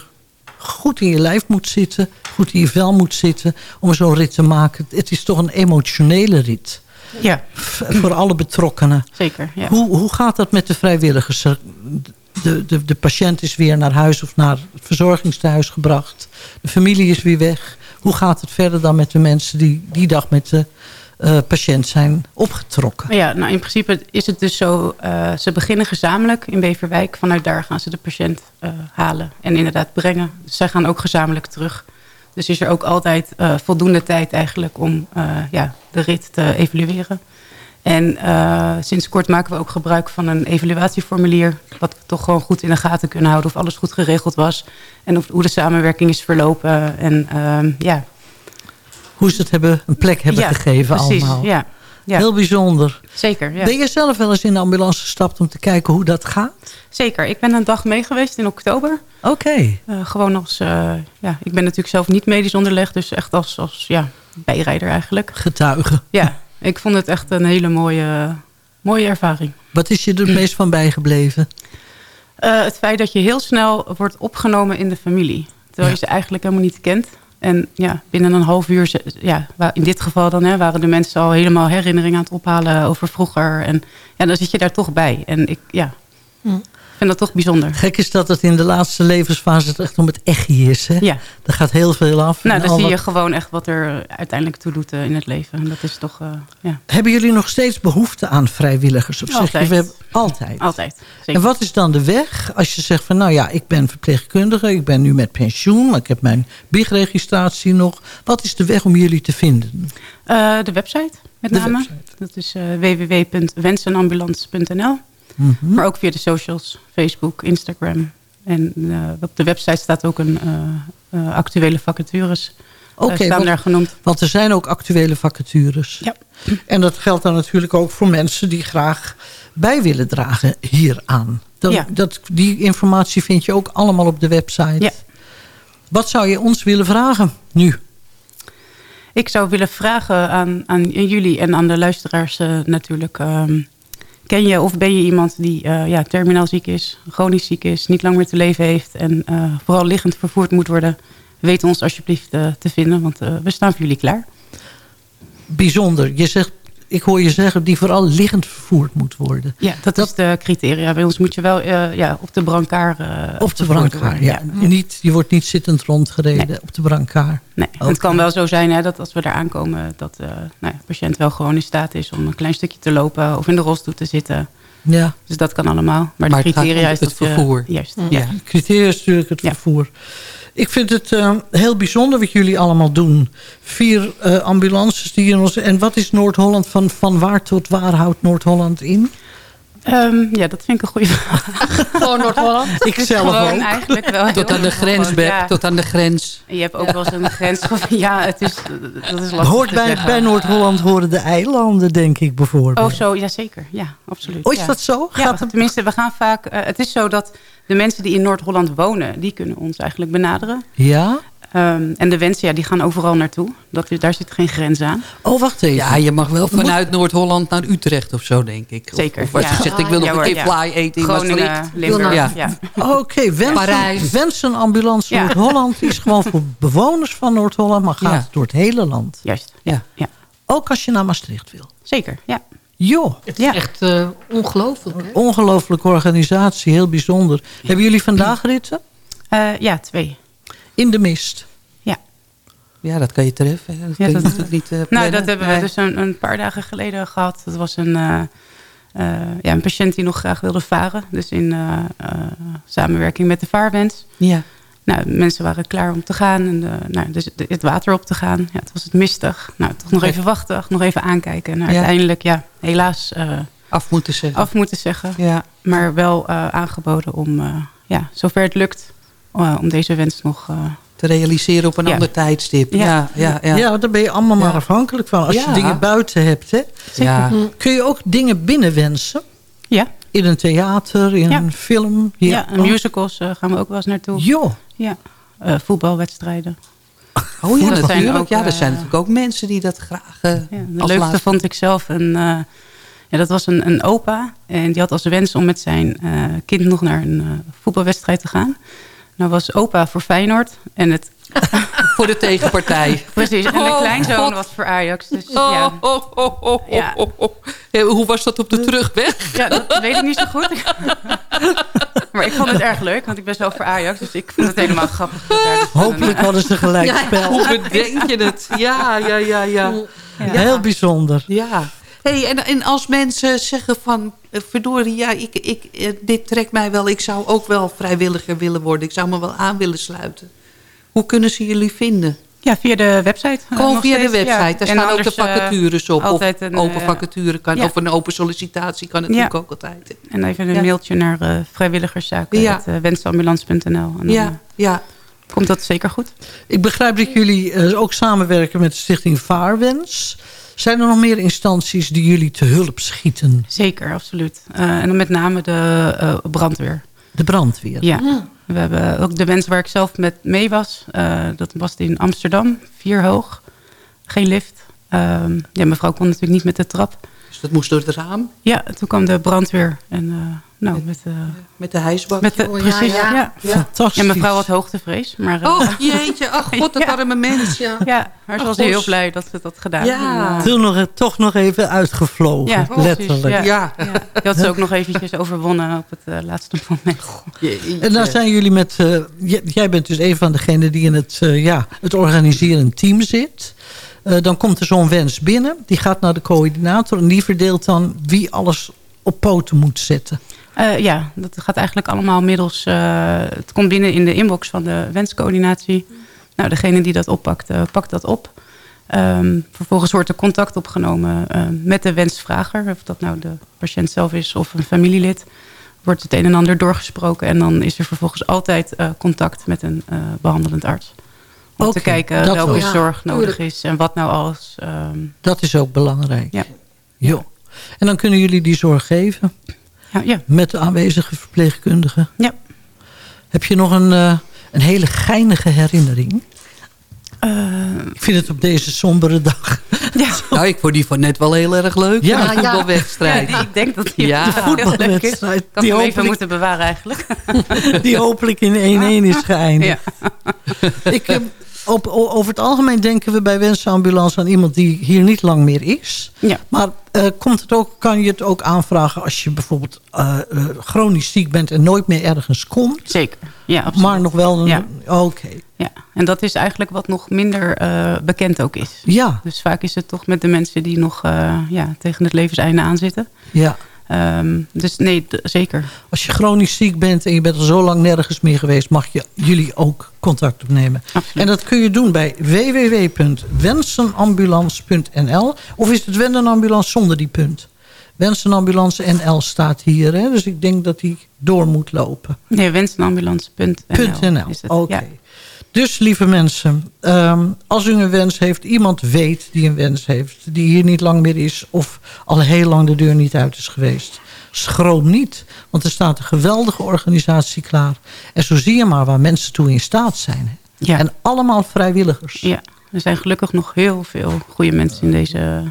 goed in je lijf moet zitten. Goed in je vel moet zitten. Om zo'n rit te maken. Het is toch een emotionele rit. Ja, Voor alle betrokkenen. zeker. Ja. Hoe, hoe gaat dat met de vrijwilligers? Er- De, de, de patiënt is weer naar huis of naar het verzorgingstehuis gebracht. De familie is weer weg. Hoe gaat het verder dan met de mensen die die dag met de eh, patiënt zijn opgetrokken? Ja, nou in principe is het dus zo, eh, ze beginnen gezamenlijk in Beverwijk. Vanuit daar gaan ze de patiënt eh, halen en inderdaad brengen. Dus zij gaan ook gezamenlijk terug. Dus is er ook altijd voldoende tijd eigenlijk om ja, de rit te evalueren. En sinds kort maken we ook gebruik van een evaluatieformulier. Wat we toch gewoon goed in de gaten kunnen houden of alles goed geregeld was. En of, hoe de samenwerking is verlopen. En ehm, ja, Hoe ze het hebben, een plek hebben ja, gegeven precies, allemaal. Ja, ja Heel bijzonder. zeker. Ja. Ben je zelf wel eens in de ambulance gestapt om te kijken hoe dat gaat? Zeker. Ik ben een dag mee geweest in oktober. Oké. Eh, gewoon als, eh, ja, ik ben natuurlijk zelf niet medisch onderlegd, dus echt als, als ja, bijrijder eigenlijk. Getuigen. Ja, ik vond het echt een hele mooie, mooie ervaring. Wat is je er het meest van bijgebleven? Eh, het feit dat je heel snel wordt opgenomen in de familie. Terwijl je ze eigenlijk helemaal niet kent. En ja, binnen een half uur, ja, in dit geval dan, hè, waren de mensen al helemaal herinneringen aan het ophalen over vroeger. En ja, dan zit je daar toch bij. En ik, ja, vind dat toch bijzonder. Gek is dat het in de laatste levensfase het echt om het echi is. Hè? Ja. Er gaat heel veel af. Nou, dan zie je gewoon echt wat er uiteindelijk toe doet eh, in het leven. En dat is toch, eh, ja, Hebben jullie nog steeds behoefte aan vrijwilligers? Of zeg je, Altijd. we hebben altijd. altijd. Zeker. En wat is dan de weg als je zegt van nou ja, ik ben verpleegkundige, ik ben nu met pensioen, maar ik heb mijn biechtregistratie nog. Wat is de weg om jullie te vinden? Eh, de website, met De name. website. Dat is eh Mhm. Maar ook via de socials, Facebook, Instagram. en eh, op de website staat ook een eh, eh, actuele vacatures. Oké, staan want- daar genoemd. Want er zijn ook actuele vacatures. Ja. En dat geldt dan natuurlijk ook voor mensen die graag bij willen dragen hieraan. Dat, Ja. dat, die informatie vind je ook allemaal op de website. Ja. Wat zou je ons willen vragen nu? Ik zou willen vragen aan, aan jullie en aan de luisteraars natuurlijk. ehm, ken je of ben je iemand die eh, ja, terminaal ziek is, chronisch ziek is, niet lang meer te leven heeft en eh, vooral liggend vervoerd moet worden? Weet ons alsjeblieft eh, te vinden, want we staan voor jullie klaar. Bijzonder. Je zegt, ik hoor je zeggen die vooral liggend vervoerd moet worden. Ja, dat, is de criteria. Bij ons moet je wel eh, ja, op de brancard eh, Op de brancard, ja. Niet, je wordt niet zittend rondgereden Nee. op de brancard. Nee, het kan wel zo zijn hè, dat als we daar aankomen... dat eh, nou ja, de patiënt wel gewoon in staat is om een klein stukje te lopen... of in de rolstoel te zitten. Ja. Dus dat kan allemaal. Maar, Maar de criteria is het dat je- vervoer. juist, Ja, ja. het criteria is natuurlijk het vervoer. Ik vind het eh, heel bijzonder wat jullie allemaal doen. Vier eh, ambulances die in ons... En wat is Noord-Holland? Van, van waar tot waar houdt Noord-Holland in? Ehm, ja, dat vind ik een goede vraag. <laughs> Gewoon Noord-Holland. <laughs> Ik zelf Gewoon ook. eigenlijk wel. Tot aan de grens, Beb, Ja. tot aan de grens. Je hebt ook wel eens een grens van... <laughs> Ja, het is, dat is lastig Hoort bij, bij Noord-Holland horen de eilanden, denk ik bijvoorbeeld. Oh, zo, ja zeker. Ja, absoluut. Oh, is ja. dat zo? Ja, Gaat het- tenminste, we gaan vaak... eh, het is zo dat de mensen die in Noord-Holland wonen... die kunnen ons eigenlijk benaderen. Ja? Ehm, en de wensen, ja, die gaan overal naartoe. Dat, daar zit geen grens aan. Oh, wacht even. Ja, je mag wel vanuit Noord-Holland naar Utrecht of zo, denk ik. Of- Zeker, Of, als ja. je zegt, ik wil nog Ja, een keer ja. fly eten in Groningen, Maastricht. Limburg, Ja. ja. Oké, wensen, wensenambulance Ja. Noord-Holland is gewoon voor bewoners van Noord-Holland, maar gaat Ja. door het hele land. Juist, Ja. ja. Ook als je naar Maastricht wil. Zeker, ja. Joh, Het is Ja. echt eh, ongelooflijk. Hè? ongelooflijke organisatie, heel bijzonder. Hebben jullie vandaag ritten? Eh, ja, twee. In de mist. Ja, dat kan je treffen. Dat Ja, dat- natuurlijk niet eh, Nou, dat hebben we dus een, een paar dagen geleden gehad. Dat was een, eh, eh, ja, een patiënt die nog graag wilde varen. Dus in eh, eh, samenwerking met de vaarwens. Ja. Nou, mensen waren klaar om te gaan. En de, nou, dus het water op te gaan. Ja, het was het mistig. Nou, toch nog even wachten. Nog even aankijken. En Ja. uiteindelijk, ja, helaas eh, Af moeten zeggen. af moeten zeggen. Ja. Maar wel eh, aangeboden om, eh, ja, zover het lukt... eh, om deze wens nog... eh, Te realiseren op een Ja. ander tijdstip. Ja. Ja, ja, ja. Ja, daar ben je allemaal maar afhankelijk van. Als je dingen buiten hebt, hè. Ja. Kun je ook dingen binnenwensen? ja, In een theater, in Ja. een film? ja, en Oh. musicals eh, gaan we ook wel eens naartoe. Joh. Ja, eh, voetbalwedstrijden. Oh ja, Dat zijn ook, ja, er eh, zijn natuurlijk ook mensen die dat graag eh Ja, de leukste laatste- vond ik zelf een... eh, ja, dat was een, een opa. En die had als wens om met zijn eh, kind nog naar een eh, voetbalwedstrijd te gaan. Nou was opa voor Feyenoord. En het, <laughs> voor de tegenpartij. <laughs> precies. En de Oh, kleinzoon was voor Ajax. Dus, Oh, ja. oh, oh, oh, Ja. oh, oh. Ja, Hoe was dat op de terugweg? ja, dat weet ik niet zo goed. <laughs> maar ik vond het erg leuk. Want ik ben zelf voor Ajax. Dus ik vond het helemaal grappig. dus Hopelijk hadden ze gelijk spel. Hoe bedenk je het? Ja, ja, ja, ja. Heel bijzonder. Ja. Hey, en, en als mensen zeggen van... eh, verdorie, ja, ik, ik, eh, dit trekt mij wel. Ik zou ook wel vrijwilliger willen worden. Ik zou me wel aan willen sluiten. Hoe kunnen ze jullie vinden? Ja, via de website. eh, Gewoon via de website. Ja. Daar En staan ook de vacatures op. Of altijd een, open vacature kan. ja. Of een open sollicitatie kan natuurlijk Ja. ook altijd. En even een Ja. mailtje naar eh vrijwilligerszaken. Ja. Ja. Ja, ja. komt dat zeker goed. Ik begrijp dat jullie ook samenwerken met de stichting Vaarwens. Zijn er nog meer instanties die jullie te hulp schieten? Zeker, absoluut. Eh, en dan met name de eh, brandweer. De brandweer. Ja. We hebben ook de wens waar ik zelf met mee was. eh, dat was in Amsterdam, vier hoog. Geen lift. Ehm, ja, mevrouw kon natuurlijk niet met de trap. Dus dat moest door het raam. Ja, toen kwam de brandweer. En eh, nou, met, eh, Met de hijsbak. met de, Oh, ja, precies, ja. ja. Ja. Fantastisch. mevrouw had hoogtevrees. Maar, eh, Oh, jeetje. Ach, god, dat <laughs> Ja. arme mens. Ja. ja, maar ze was heel blij dat ze dat gedaan Ja. En, Toen nog, toch nog even uitgevlogen, letterlijk. Ja. Ja. Ja. Die had ze ook nog eventjes overwonnen op het laatste moment. En dan zijn jullie met... eh, jij bent dus een van degenen die in het, ja, het organiserend team zit. Eh, dan komt er zo'n wens binnen. Die gaat naar de coördinator. En die verdeelt dan wie alles op poten moet zetten. Eh, ja, dat gaat eigenlijk allemaal middels... eh, het komt binnen in de inbox van de wenscoördinatie. Nou, degene die dat oppakt, pakt dat op. Ehm, vervolgens wordt er contact opgenomen met de wensvrager. Of dat nou de patiënt zelf is of een familielid. wordt het een en ander doorgesproken. En dan is er vervolgens altijd contact met een eh, behandelend arts. Om te kijken welke wel. zorg Ja, nodig is. En wat nou alles. ehm, Dat is ook belangrijk. Ja. Jo. En dan kunnen jullie die zorg geven. Ja, ja. Met de aanwezige verpleegkundigen. Ja. Heb je nog een, eh, een hele geinige herinnering? Ik vind het op deze sombere dag. <laughs> <laughs> Nou, ik vond die van net wel heel erg leuk. Ja. Ja, Ja. voetbalwedstrijd. Ja, die- ik denk dat die Ja. <laughs> De voetbalwedstrijd. Ik had Die even moeten bewaren eigenlijk. Die hopelijk in 1-1 is geëindigd. Ja. Ik, eh, op, over het algemeen denken we bij Wensenambulance aan iemand die hier niet lang meer is. Ja. Maar eh, komt het ook, kan je het ook aanvragen als je bijvoorbeeld eh, eh, chronisch ziek bent en nooit meer ergens komt? Zeker, ja, absoluut. Maar nog wel een... Ja. Oké. Ja, en dat is eigenlijk wat nog minder bekend ook is. Ja. Dus vaak is het toch met de mensen die nog ja, tegen het levenseinde aanzitten. Ja. Ehm, dus nee, zeker. Als je chronisch ziek bent en je bent al zo lang nergens meer geweest... mag je jullie ook contact opnemen. En dat kun je doen bij www.wensenambulance.nl. Of is het Wendenambulance zonder die punt? Wensenambulance NL staat hier. Hè? Dus ik denk dat die door moet lopen. Nee, wensenambulance.nl. oké. Ja. Dus lieve mensen, ehm, als u een wens heeft, iemand weet die een wens heeft... die hier niet lang meer is of al heel lang de deur niet uit is geweest... schroom niet, want er staat een geweldige organisatie klaar. En zo zie je maar waar mensen toe in staat zijn. Ja. En allemaal vrijwilligers. Ja, er zijn gelukkig nog heel veel goede mensen in deze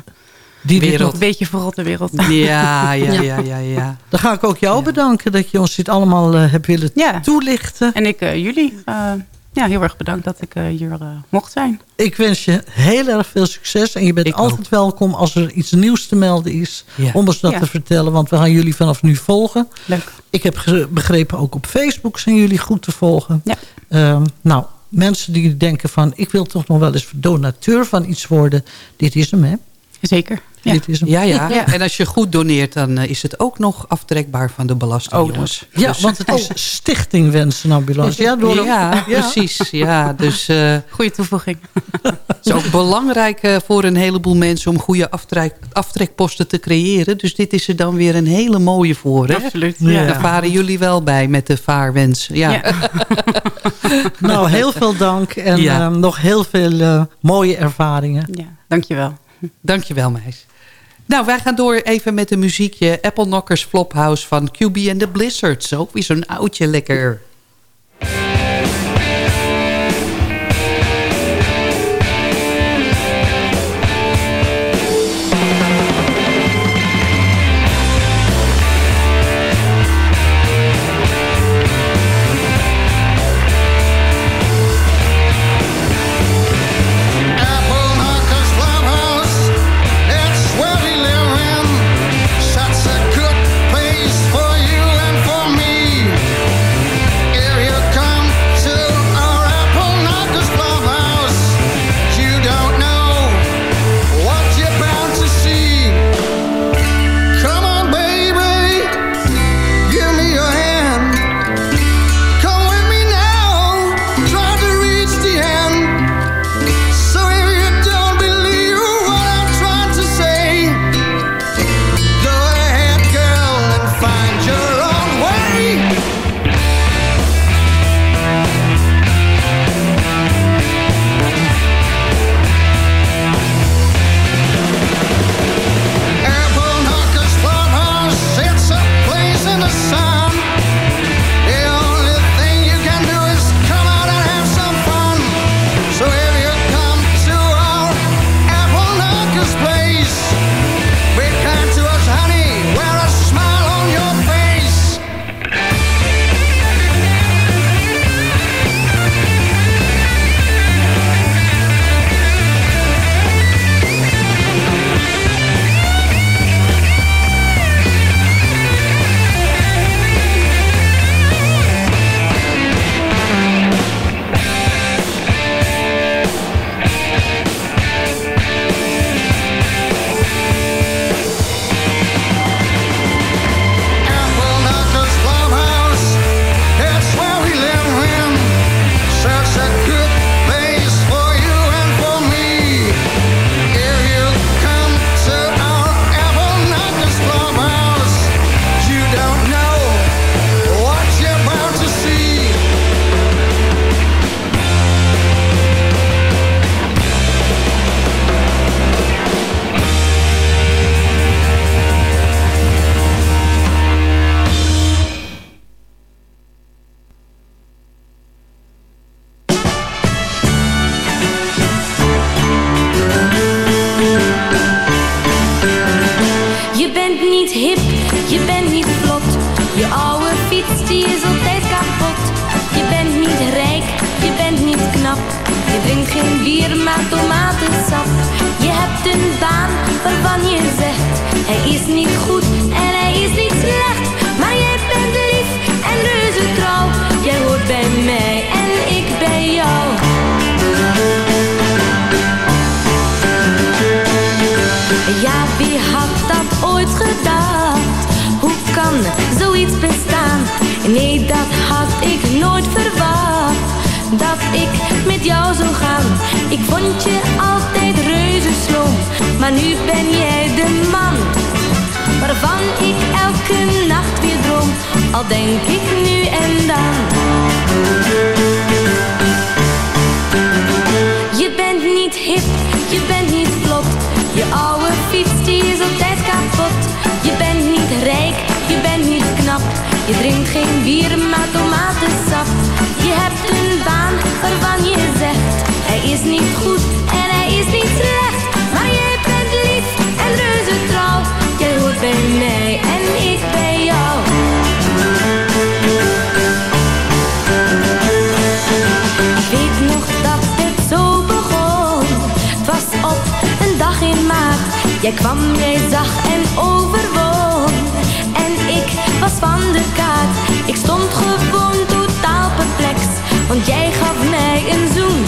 Die wereld. Een beetje verrotte wereld. Ja, ja, ja, ja, ja. Dan ga ik ook jou bedanken dat je ons dit allemaal eh, hebt willen Ja. toelichten. En ik eh, jullie eh, ja, heel erg bedankt dat ik eh, hier eh, mocht zijn. Ik wens je heel erg veel succes. En je bent altijd welkom als er iets nieuws te melden is. Ja. Om ons dat Ja. te vertellen. Want we gaan jullie vanaf nu volgen. Leuk. Ik heb begrepen ook op Facebook zijn jullie goed te volgen. Ja. Ehm, nou, mensen die denken van... ik wil toch nog wel eens donateur van iets worden. Dit is hem, hè? Zeker. Ja. Dit is hem. Ja, ja. Ja. En als je goed doneert, dan eh, is het ook nog aftrekbaar van de belasting, Oh, jongens. Ja, Dus- want het is Stichting Wensenambulance. Ja, door ja, precies. Ja, dus eh, Goede toevoeging. het is ook belangrijk eh, voor een heleboel mensen... om goede aftrek, aftrekposten te creëren. Dus dit is er dan weer een hele mooie voor. Hè? Absoluut. Ja. Daar varen jullie wel bij met de vaarwens. Ja. Ja. <laughs> Nou, heel veel dank. En Ja. ehm, nog heel veel mooie ervaringen. ja, dankjewel. Dankjewel, meis. Nou, wij gaan door even met een muziekje. Apple Knockers Flophouse van QB and the Blizzards. Ook weer zo'n oudje lekker. Bestaan? Nee, dat had ik nooit verwacht. Dat ik met jou zou gaan. Ik vond je altijd reuze sloom. Maar nu ben jij de man. Waarvan ik elke nacht weer droom. Al denk ik nu en dan. Je bent niet hip, je bent niet vlot. Je oude fiets die is altijd. Je drinkt geen bier, maar tomatensap. Je hebt een baan waarvan je zegt, hij is niet goed en hij is niet slecht. Maar jij bent lief en reuze trouw. Jij hoort bij mij en ik bij jou. Ik weet nog dat het zo begon. Het was op een dag in maart. Jij kwam, jij zag en overwon. Was van de kaart. Ik stond gewoon totaal perplex. Want jij gaf mij een zoen.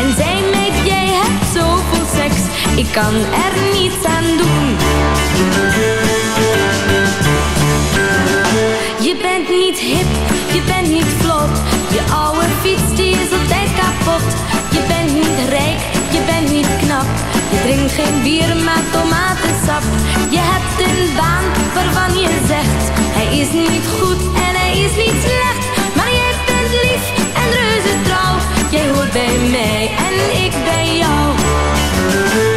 En zei mij, jij hebt zoveel seks. Ik kan er niets aan doen. Je bent niet hip, je bent niet vlot. Je oude fiets die is altijd kapot. Je bent niet rijk, je bent niet knap. Je drinkt geen bier, maar tomatensap. Je hebt een baan waarvan je zegt, hij is niet goed en hij is niet slecht. Maar jij bent lief en reuze trouw. Jij hoort bij mij en ik bij jou.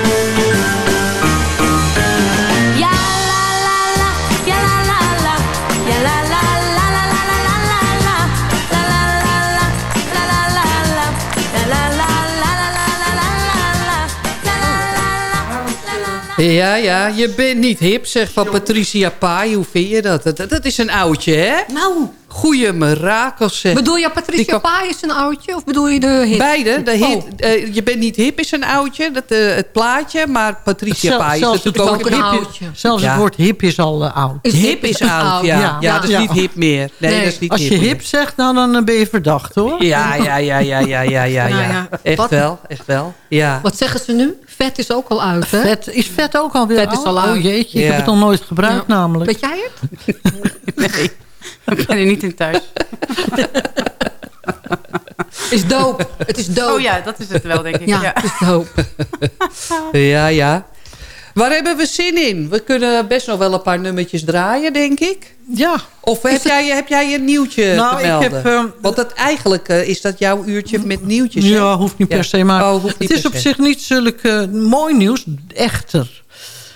Ja, ja, je bent niet hip, zegt van Patricia Pai. Hoe vind je dat? dat? Dat is een oudje, hè? Nou. Goeie mirakels, zeg. Bedoel je Patricia kan- Pai is een oudje? Of bedoel je de hit? Beide. De hit, Oh. eh, je bent niet hip is een oudje, dat, eh, het plaatje. Maar Patricia Zelf- Pai is natuurlijk ook het een hip. hip- Zelfs Ja. het woord hip is al eh, oud. Is hip is oud, ja. Ja, dat is niet hip meer. Nee, dat is niet Als je hip meer. hip zegt, nou, dan ben je verdacht, hoor. Ja, ja, ja, ja, ja, ja, ja, <laughs> Nou Echt wat- wel, echt wel. Ja. Wat zeggen ze nu? Vet is ook al uit, hè? Vet, is vet ook alweer Vet is al oud? uit. Oh jeetje, ik heb het nog nooit gebruikt Ja. namelijk. Weet jij het? <laughs> Nee, ik ben er niet in thuis. <laughs> Is doop. Het is doop. Oh ja, dat is het wel, denk ik. Ja, Ja. het is doop. <laughs> Ja, ja. Waar hebben we zin in? We kunnen best nog wel een paar nummertjes draaien, denk ik. Ja. Of heb jij, heb jij een nieuwtje Nou, te ik melden? heb, ehm, Want dat eigenlijk eh, is dat jouw uurtje met nieuwtjes. hè? Ja, hoeft niet per se. Maar Oh, het is op se. zich niet zulk eh, mooi nieuws. Echter.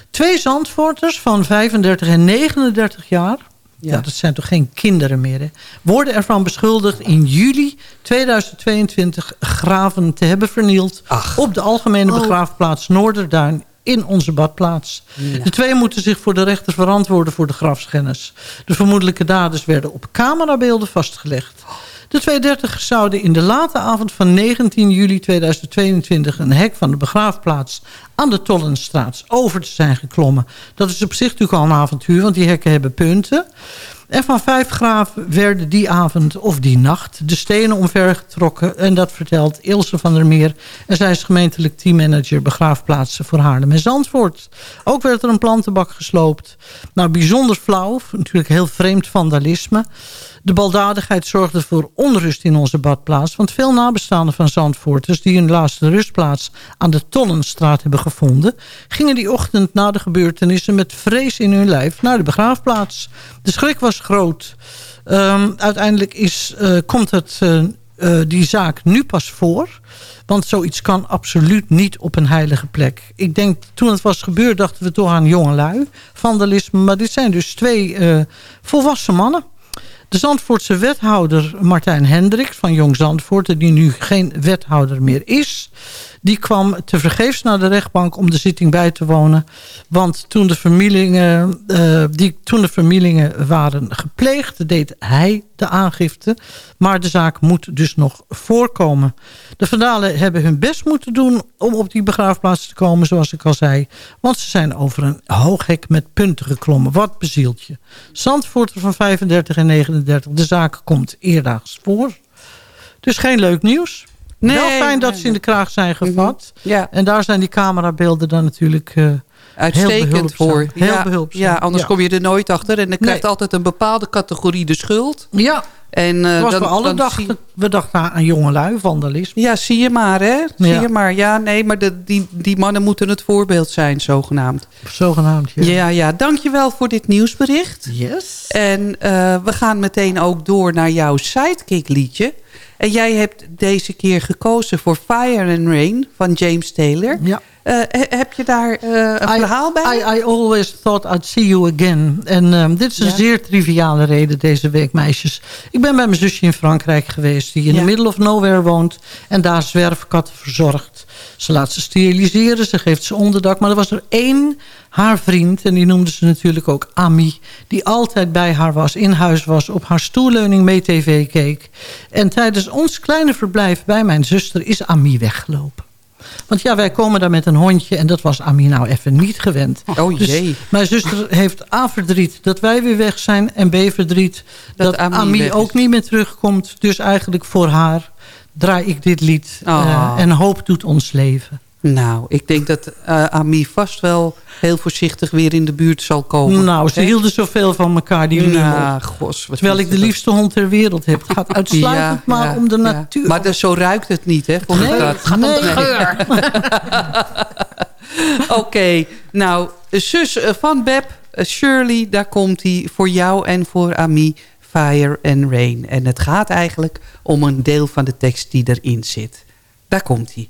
Twee Zandvoorters van 35 en 39 jaar... Ja. dat zijn toch geen kinderen meer, hè? Worden ervan beschuldigd in juli 2022 graven te hebben vernield... op de algemene Oh. begraafplaats Noorderduin in onze badplaats. De twee moeten zich voor de rechter verantwoorden voor de grafschennis. De vermoedelijke daders werden op camerabeelden vastgelegd. De twee dertigers zouden in de late avond van 19 juli 2022... een hek van de begraafplaats aan de Tollenstraat over te zijn geklommen. Dat is op zich natuurlijk al een avontuur, want die hekken hebben punten. En van vijf graven werden die avond of die nacht de stenen omvergetrokken. En dat vertelt Ilse van der Meer. En zij is gemeentelijk teammanager begraafplaatsen voor Haarlem en Zandvoort. Ook werd er een plantenbak gesloopt. Nou, bijzonder flauw. Natuurlijk heel vreemd vandalisme. De baldadigheid zorgde voor onrust in onze badplaats. Want veel nabestaanden van Zandvoorters... die hun laatste rustplaats aan de Tollenstraat hebben gevonden... gingen die ochtend na de gebeurtenissen met vrees in hun lijf naar de begraafplaats. De schrik was groot. Ehm, uiteindelijk is, eh, komt het, eh, eh, die zaak nu pas voor... Want zoiets kan absoluut niet op een heilige plek. Ik denk, toen het was gebeurd, dachten we toch aan jongelui. Vandalisme, maar dit zijn dus twee volwassen mannen. De Zandvoortse wethouder Martijn Hendricks van Jong Zandvoort... die nu geen wethouder meer is... Die kwam tevergeefs naar de rechtbank om de zitting bij te wonen. Want toen de familiingen, uh, die, toen de familiingen waren gepleegd... deed hij de aangifte. Maar de zaak moet dus nog voorkomen. De Vandalen hebben hun best moeten doen om op die begraafplaats te komen, zoals ik al zei. Want ze zijn over een hooghek met punten geklommen. Wat bezielt je? Zandvoorter van 35 en 39. De zaak komt eerdaags voor. Dus geen leuk nieuws. Nee, Wel fijn dat ze in de kraag zijn gevat. Ja. En daar zijn die camerabeelden dan natuurlijk... Uh, Uitstekend voor. Heel ja, behulpzaam. Ja, anders kom je er nooit achter. En dan krijgt altijd een bepaalde categorie de schuld. Ja. En, uh, was dan, we alle dachten, we dachten aan jongelui, vandalisme. Ja, zie je maar, hè? Zie je maar. Ja, nee, maar de, die, die mannen moeten het voorbeeld zijn, zogenaamd. Zogenaamd, ja. Ja, ja. Dankjewel voor dit nieuwsbericht. Yes. En uh, we gaan meteen ook door naar jouw sidekick liedje. En jij hebt deze keer gekozen voor Fire and Rain van James Taylor. Ja. Uh, heb je daar uh, een I, verhaal bij? I, I always thought I'd see you again. En um, dit is een ja. zeer triviale reden deze week, meisjes. Ik ben bij mijn zusje in Frankrijk geweest... die in ja. the middle of nowhere woont... en daar zwerfkatten verzorgt. Ze laat ze steriliseren, ze geeft ze onderdak. Maar er was er één, haar vriend... en die noemde ze natuurlijk ook Ami... die altijd bij haar was, in huis was... op haar stoelleuning mee tv keek. En tijdens ons kleine verdlijf bij mijn zuster... is Ami weggelopen. Want ja, wij komen daar met een hondje en dat was Ami nou even niet gewend. Oh jee. Dus mijn zuster heeft A verdriet dat wij weer weg zijn... en B verdriet dat, dat Ami, Ami ook niet meer terugkomt. Dus eigenlijk voor haar draai ik dit lied oh. uh, en hoop doet ons leven. Nou, ik denk dat uh, Ami vast wel heel voorzichtig weer in de buurt zal komen. Nou, ze He? hielden zoveel van elkaar. Die nou, gos, Terwijl ik de liefste hond ter wereld heb. Het gaat uitsluitend ja, maar ja, om de ja. natuur. Maar dus zo ruikt het niet, hè? Nee, het gaat nee. om de geur. <laughs> Oké, okay, nou, zus van Beb, Shirley, daar komt hij voor jou en voor Ami. Fire and Rain. En het gaat eigenlijk om een deel van de tekst die erin zit. Daar komt hij.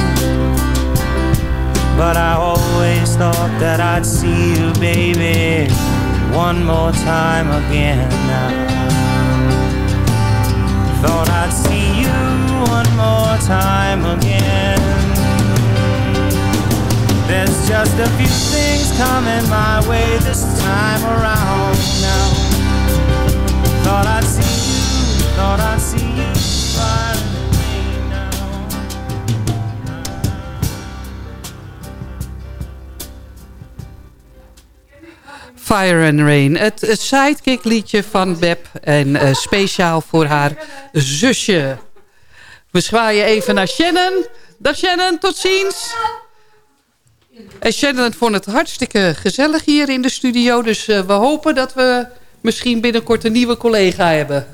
But I always thought that I'd see you, baby, one more time again now. Thought I'd see you one more time again. There's just a few things coming my way this time around now. Thought I'd see you, thought I'd see you Fire and Rain. Het, sidekick liedje van Beb. En eh, speciaal voor haar zusje. We zwaaien even naar Shannon. Dag Shannon, tot ziens. En Shannon vond het hartstikke gezellig hier in de studio. Dus eh, we hopen dat we misschien binnenkort een nieuwe collega hebben.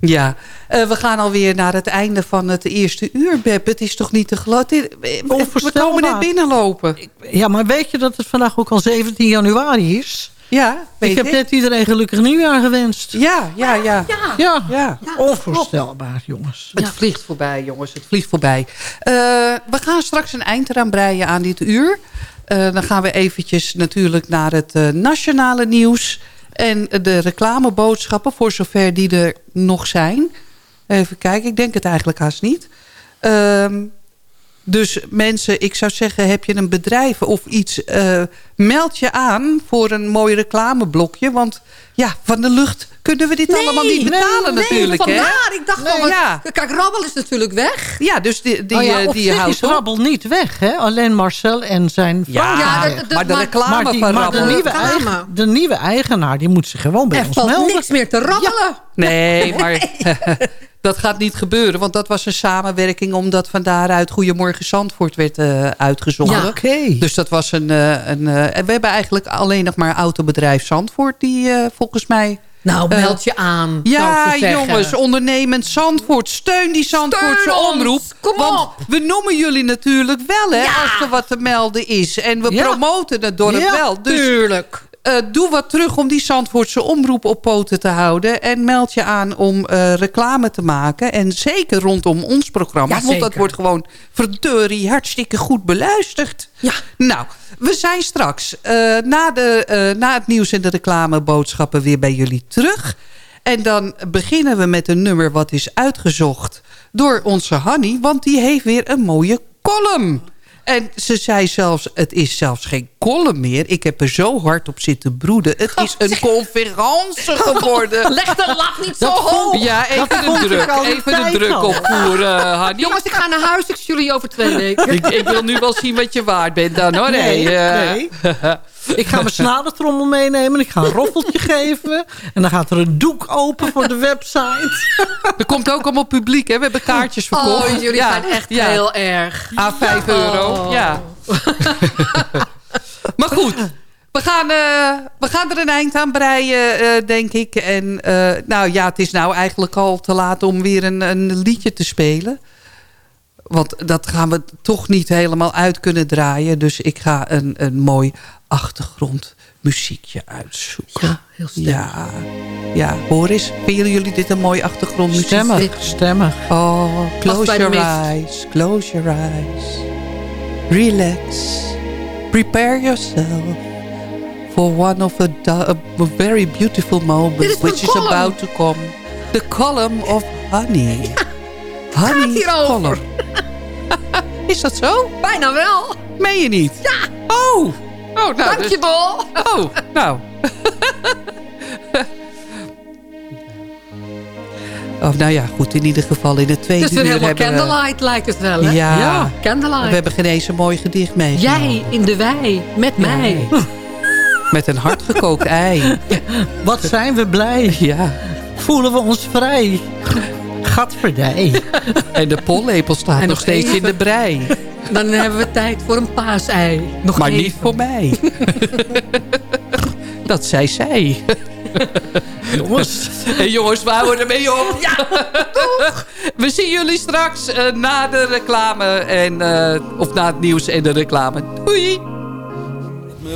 <laughs> ja, eh, we gaan alweer naar het einde van het eerste uur, Beb. Het is toch niet te geloven? We komen net binnenlopen. Ja, maar weet je dat het vandaag ook al 17 januari is? Ja, weet ik heb ik. net iedereen gelukkig nieuwjaar gewenst. Ja, ja, ja. Ja, Ja. onvoorstelbaar, jongens. Het vliegt voorbij, jongens. Het vliegt voorbij. Eh, we gaan straks een eind eraan breien aan dit uur. Eh, dan gaan we eventjes natuurlijk naar het eh, nationale nieuws. En de reclameboodschappen, voor zover die er nog zijn. Even kijken, ik denk het eigenlijk haast niet. Ehm, dus mensen, ik zou zeggen, heb je een bedrijf of iets... eh, meld je aan voor een mooi reclameblokje. Want ja, van de lucht kunnen we dit allemaal niet betalen natuurlijk. hè? vandaar. Ik dacht Nee, al, ja. kijk, Rabbel is natuurlijk weg. Ja, dus die, die, Oh ja, eh, die houdt is op. Rabbel niet weg, hè? Alleen Marcel en zijn vrouw. Ja, dat- maar de reclame maar, die, van maar de, Rabbel... nieuwe Reclame. eigen, de nieuwe eigenaar, die moet zich gewoon bij Er ons valt melden. niks meer te rabbelen. Nee, maar <laughs> dat gaat niet gebeuren. Want dat was een samenwerking omdat van daaruit Goedemorgen Zandvoort werd eh, uitgezonden. Ja. Oké. Dus dat was een... eh, een eh, en we hebben eigenlijk alleen nog maar autobedrijf Zandvoort... die volgens mij... Nou, meld je aan. Ja, jongens, ondernemend Zandvoort. Steun die Zandvoortse Steun omroep. Kom want op. we noemen jullie natuurlijk wel, hè, Ja. als er wat te melden is. En we Ja. promoten het dorp Ja, wel. Dus Tuurlijk. Eh, doe wat terug om die Zandvoortse omroep op poten te houden. En meld je aan om eh, reclame te maken. En zeker rondom ons programma. Ja, want dat wordt gewoon verdorie hartstikke goed beluisterd. Ja. Nou, we zijn straks eh, na, de, na het nieuws en de reclameboodschappen weer bij jullie terug. En dan beginnen we met een nummer wat is uitgezocht door onze Hanny. Want die heeft weer een mooie column. En ze zei zelfs, het is zelfs geen column meer. Ik heb er zo hard op zitten broeden. Het is een conferentie geworden. <laughs> Leg de lat niet zo Dat hoog. Ja, even Dat de druk. Even de druk opvoeren, Hanny. Jongens, ik ga naar huis. Ik zie jullie over twee weken. Ik, ik wil nu wel zien wat je waard bent dan, hoor. Nee, eh. nee. <laughs> Ik ga mijn snadertrommel meenemen. Ik ga een roffeltje geven. En dan gaat er een doek open voor de website. <laughs> Er komt ook allemaal publiek, hè? We hebben kaartjes verkocht. Oh, jullie Ja, zijn echt ja. heel erg. A 5 euro, Oh. ja. <laughs> maar goed, we gaan, eh, we gaan er een eind aan breien, eh, denk ik. En eh, nou ja, het is nou eigenlijk al te laat om weer een, een liedje te spelen. Want dat gaan we toch niet helemaal uit kunnen draaien. Dus ik ga een, een mooi achtergrondmuziekje uitzoeken. Ja, heel stemmig. Ja, ja, hoor eens. Vinden jullie dit een mooi achtergrondmuziek? Stemmig, stemmig. Oh, close your eyes, close your eyes. Relax, prepare yourself for one of a, a very beautiful moments which is column. about to come. The column of honey. <laughs> Honey hierover. column. <laughs> is dat zo? Bijna wel. Meen je niet? Ja. Oh. Oh, nou, dus- Dankjewel. Oh. oh, nou. <laughs> oh, nou ja, goed. In ieder geval in het tweede Het is weer uur helemaal hebben we... candlelight lijkt het wel, hè? Ja. Candlelight. We hebben geen eens een mooi gedicht mee. Jij in de wei, met mij. <laughs> Met een hardgekookt ei. <laughs> Wat zijn we blij. Ja. Voelen we ons vrij. Gadverdij. <laughs> En de pollepel staat En nog nog steeds even. in de brei. Dan hebben we tijd voor een paasei. Nog Maar even. niet voor mij. Dat zei zij. <laughs> Jongens. <laughs> En jongens, we houden ermee op. Ja, doeg. We zien jullie straks eh, na de reclame. En, eh, of na het nieuws en de reclame. Doei.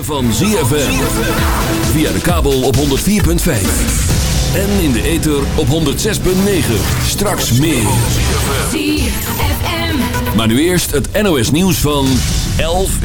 Van ZFM. Via de kabel op 104.5. En in de ether op 106.9. Straks meer. ZFM. Maar nu eerst het NOS nieuws van 11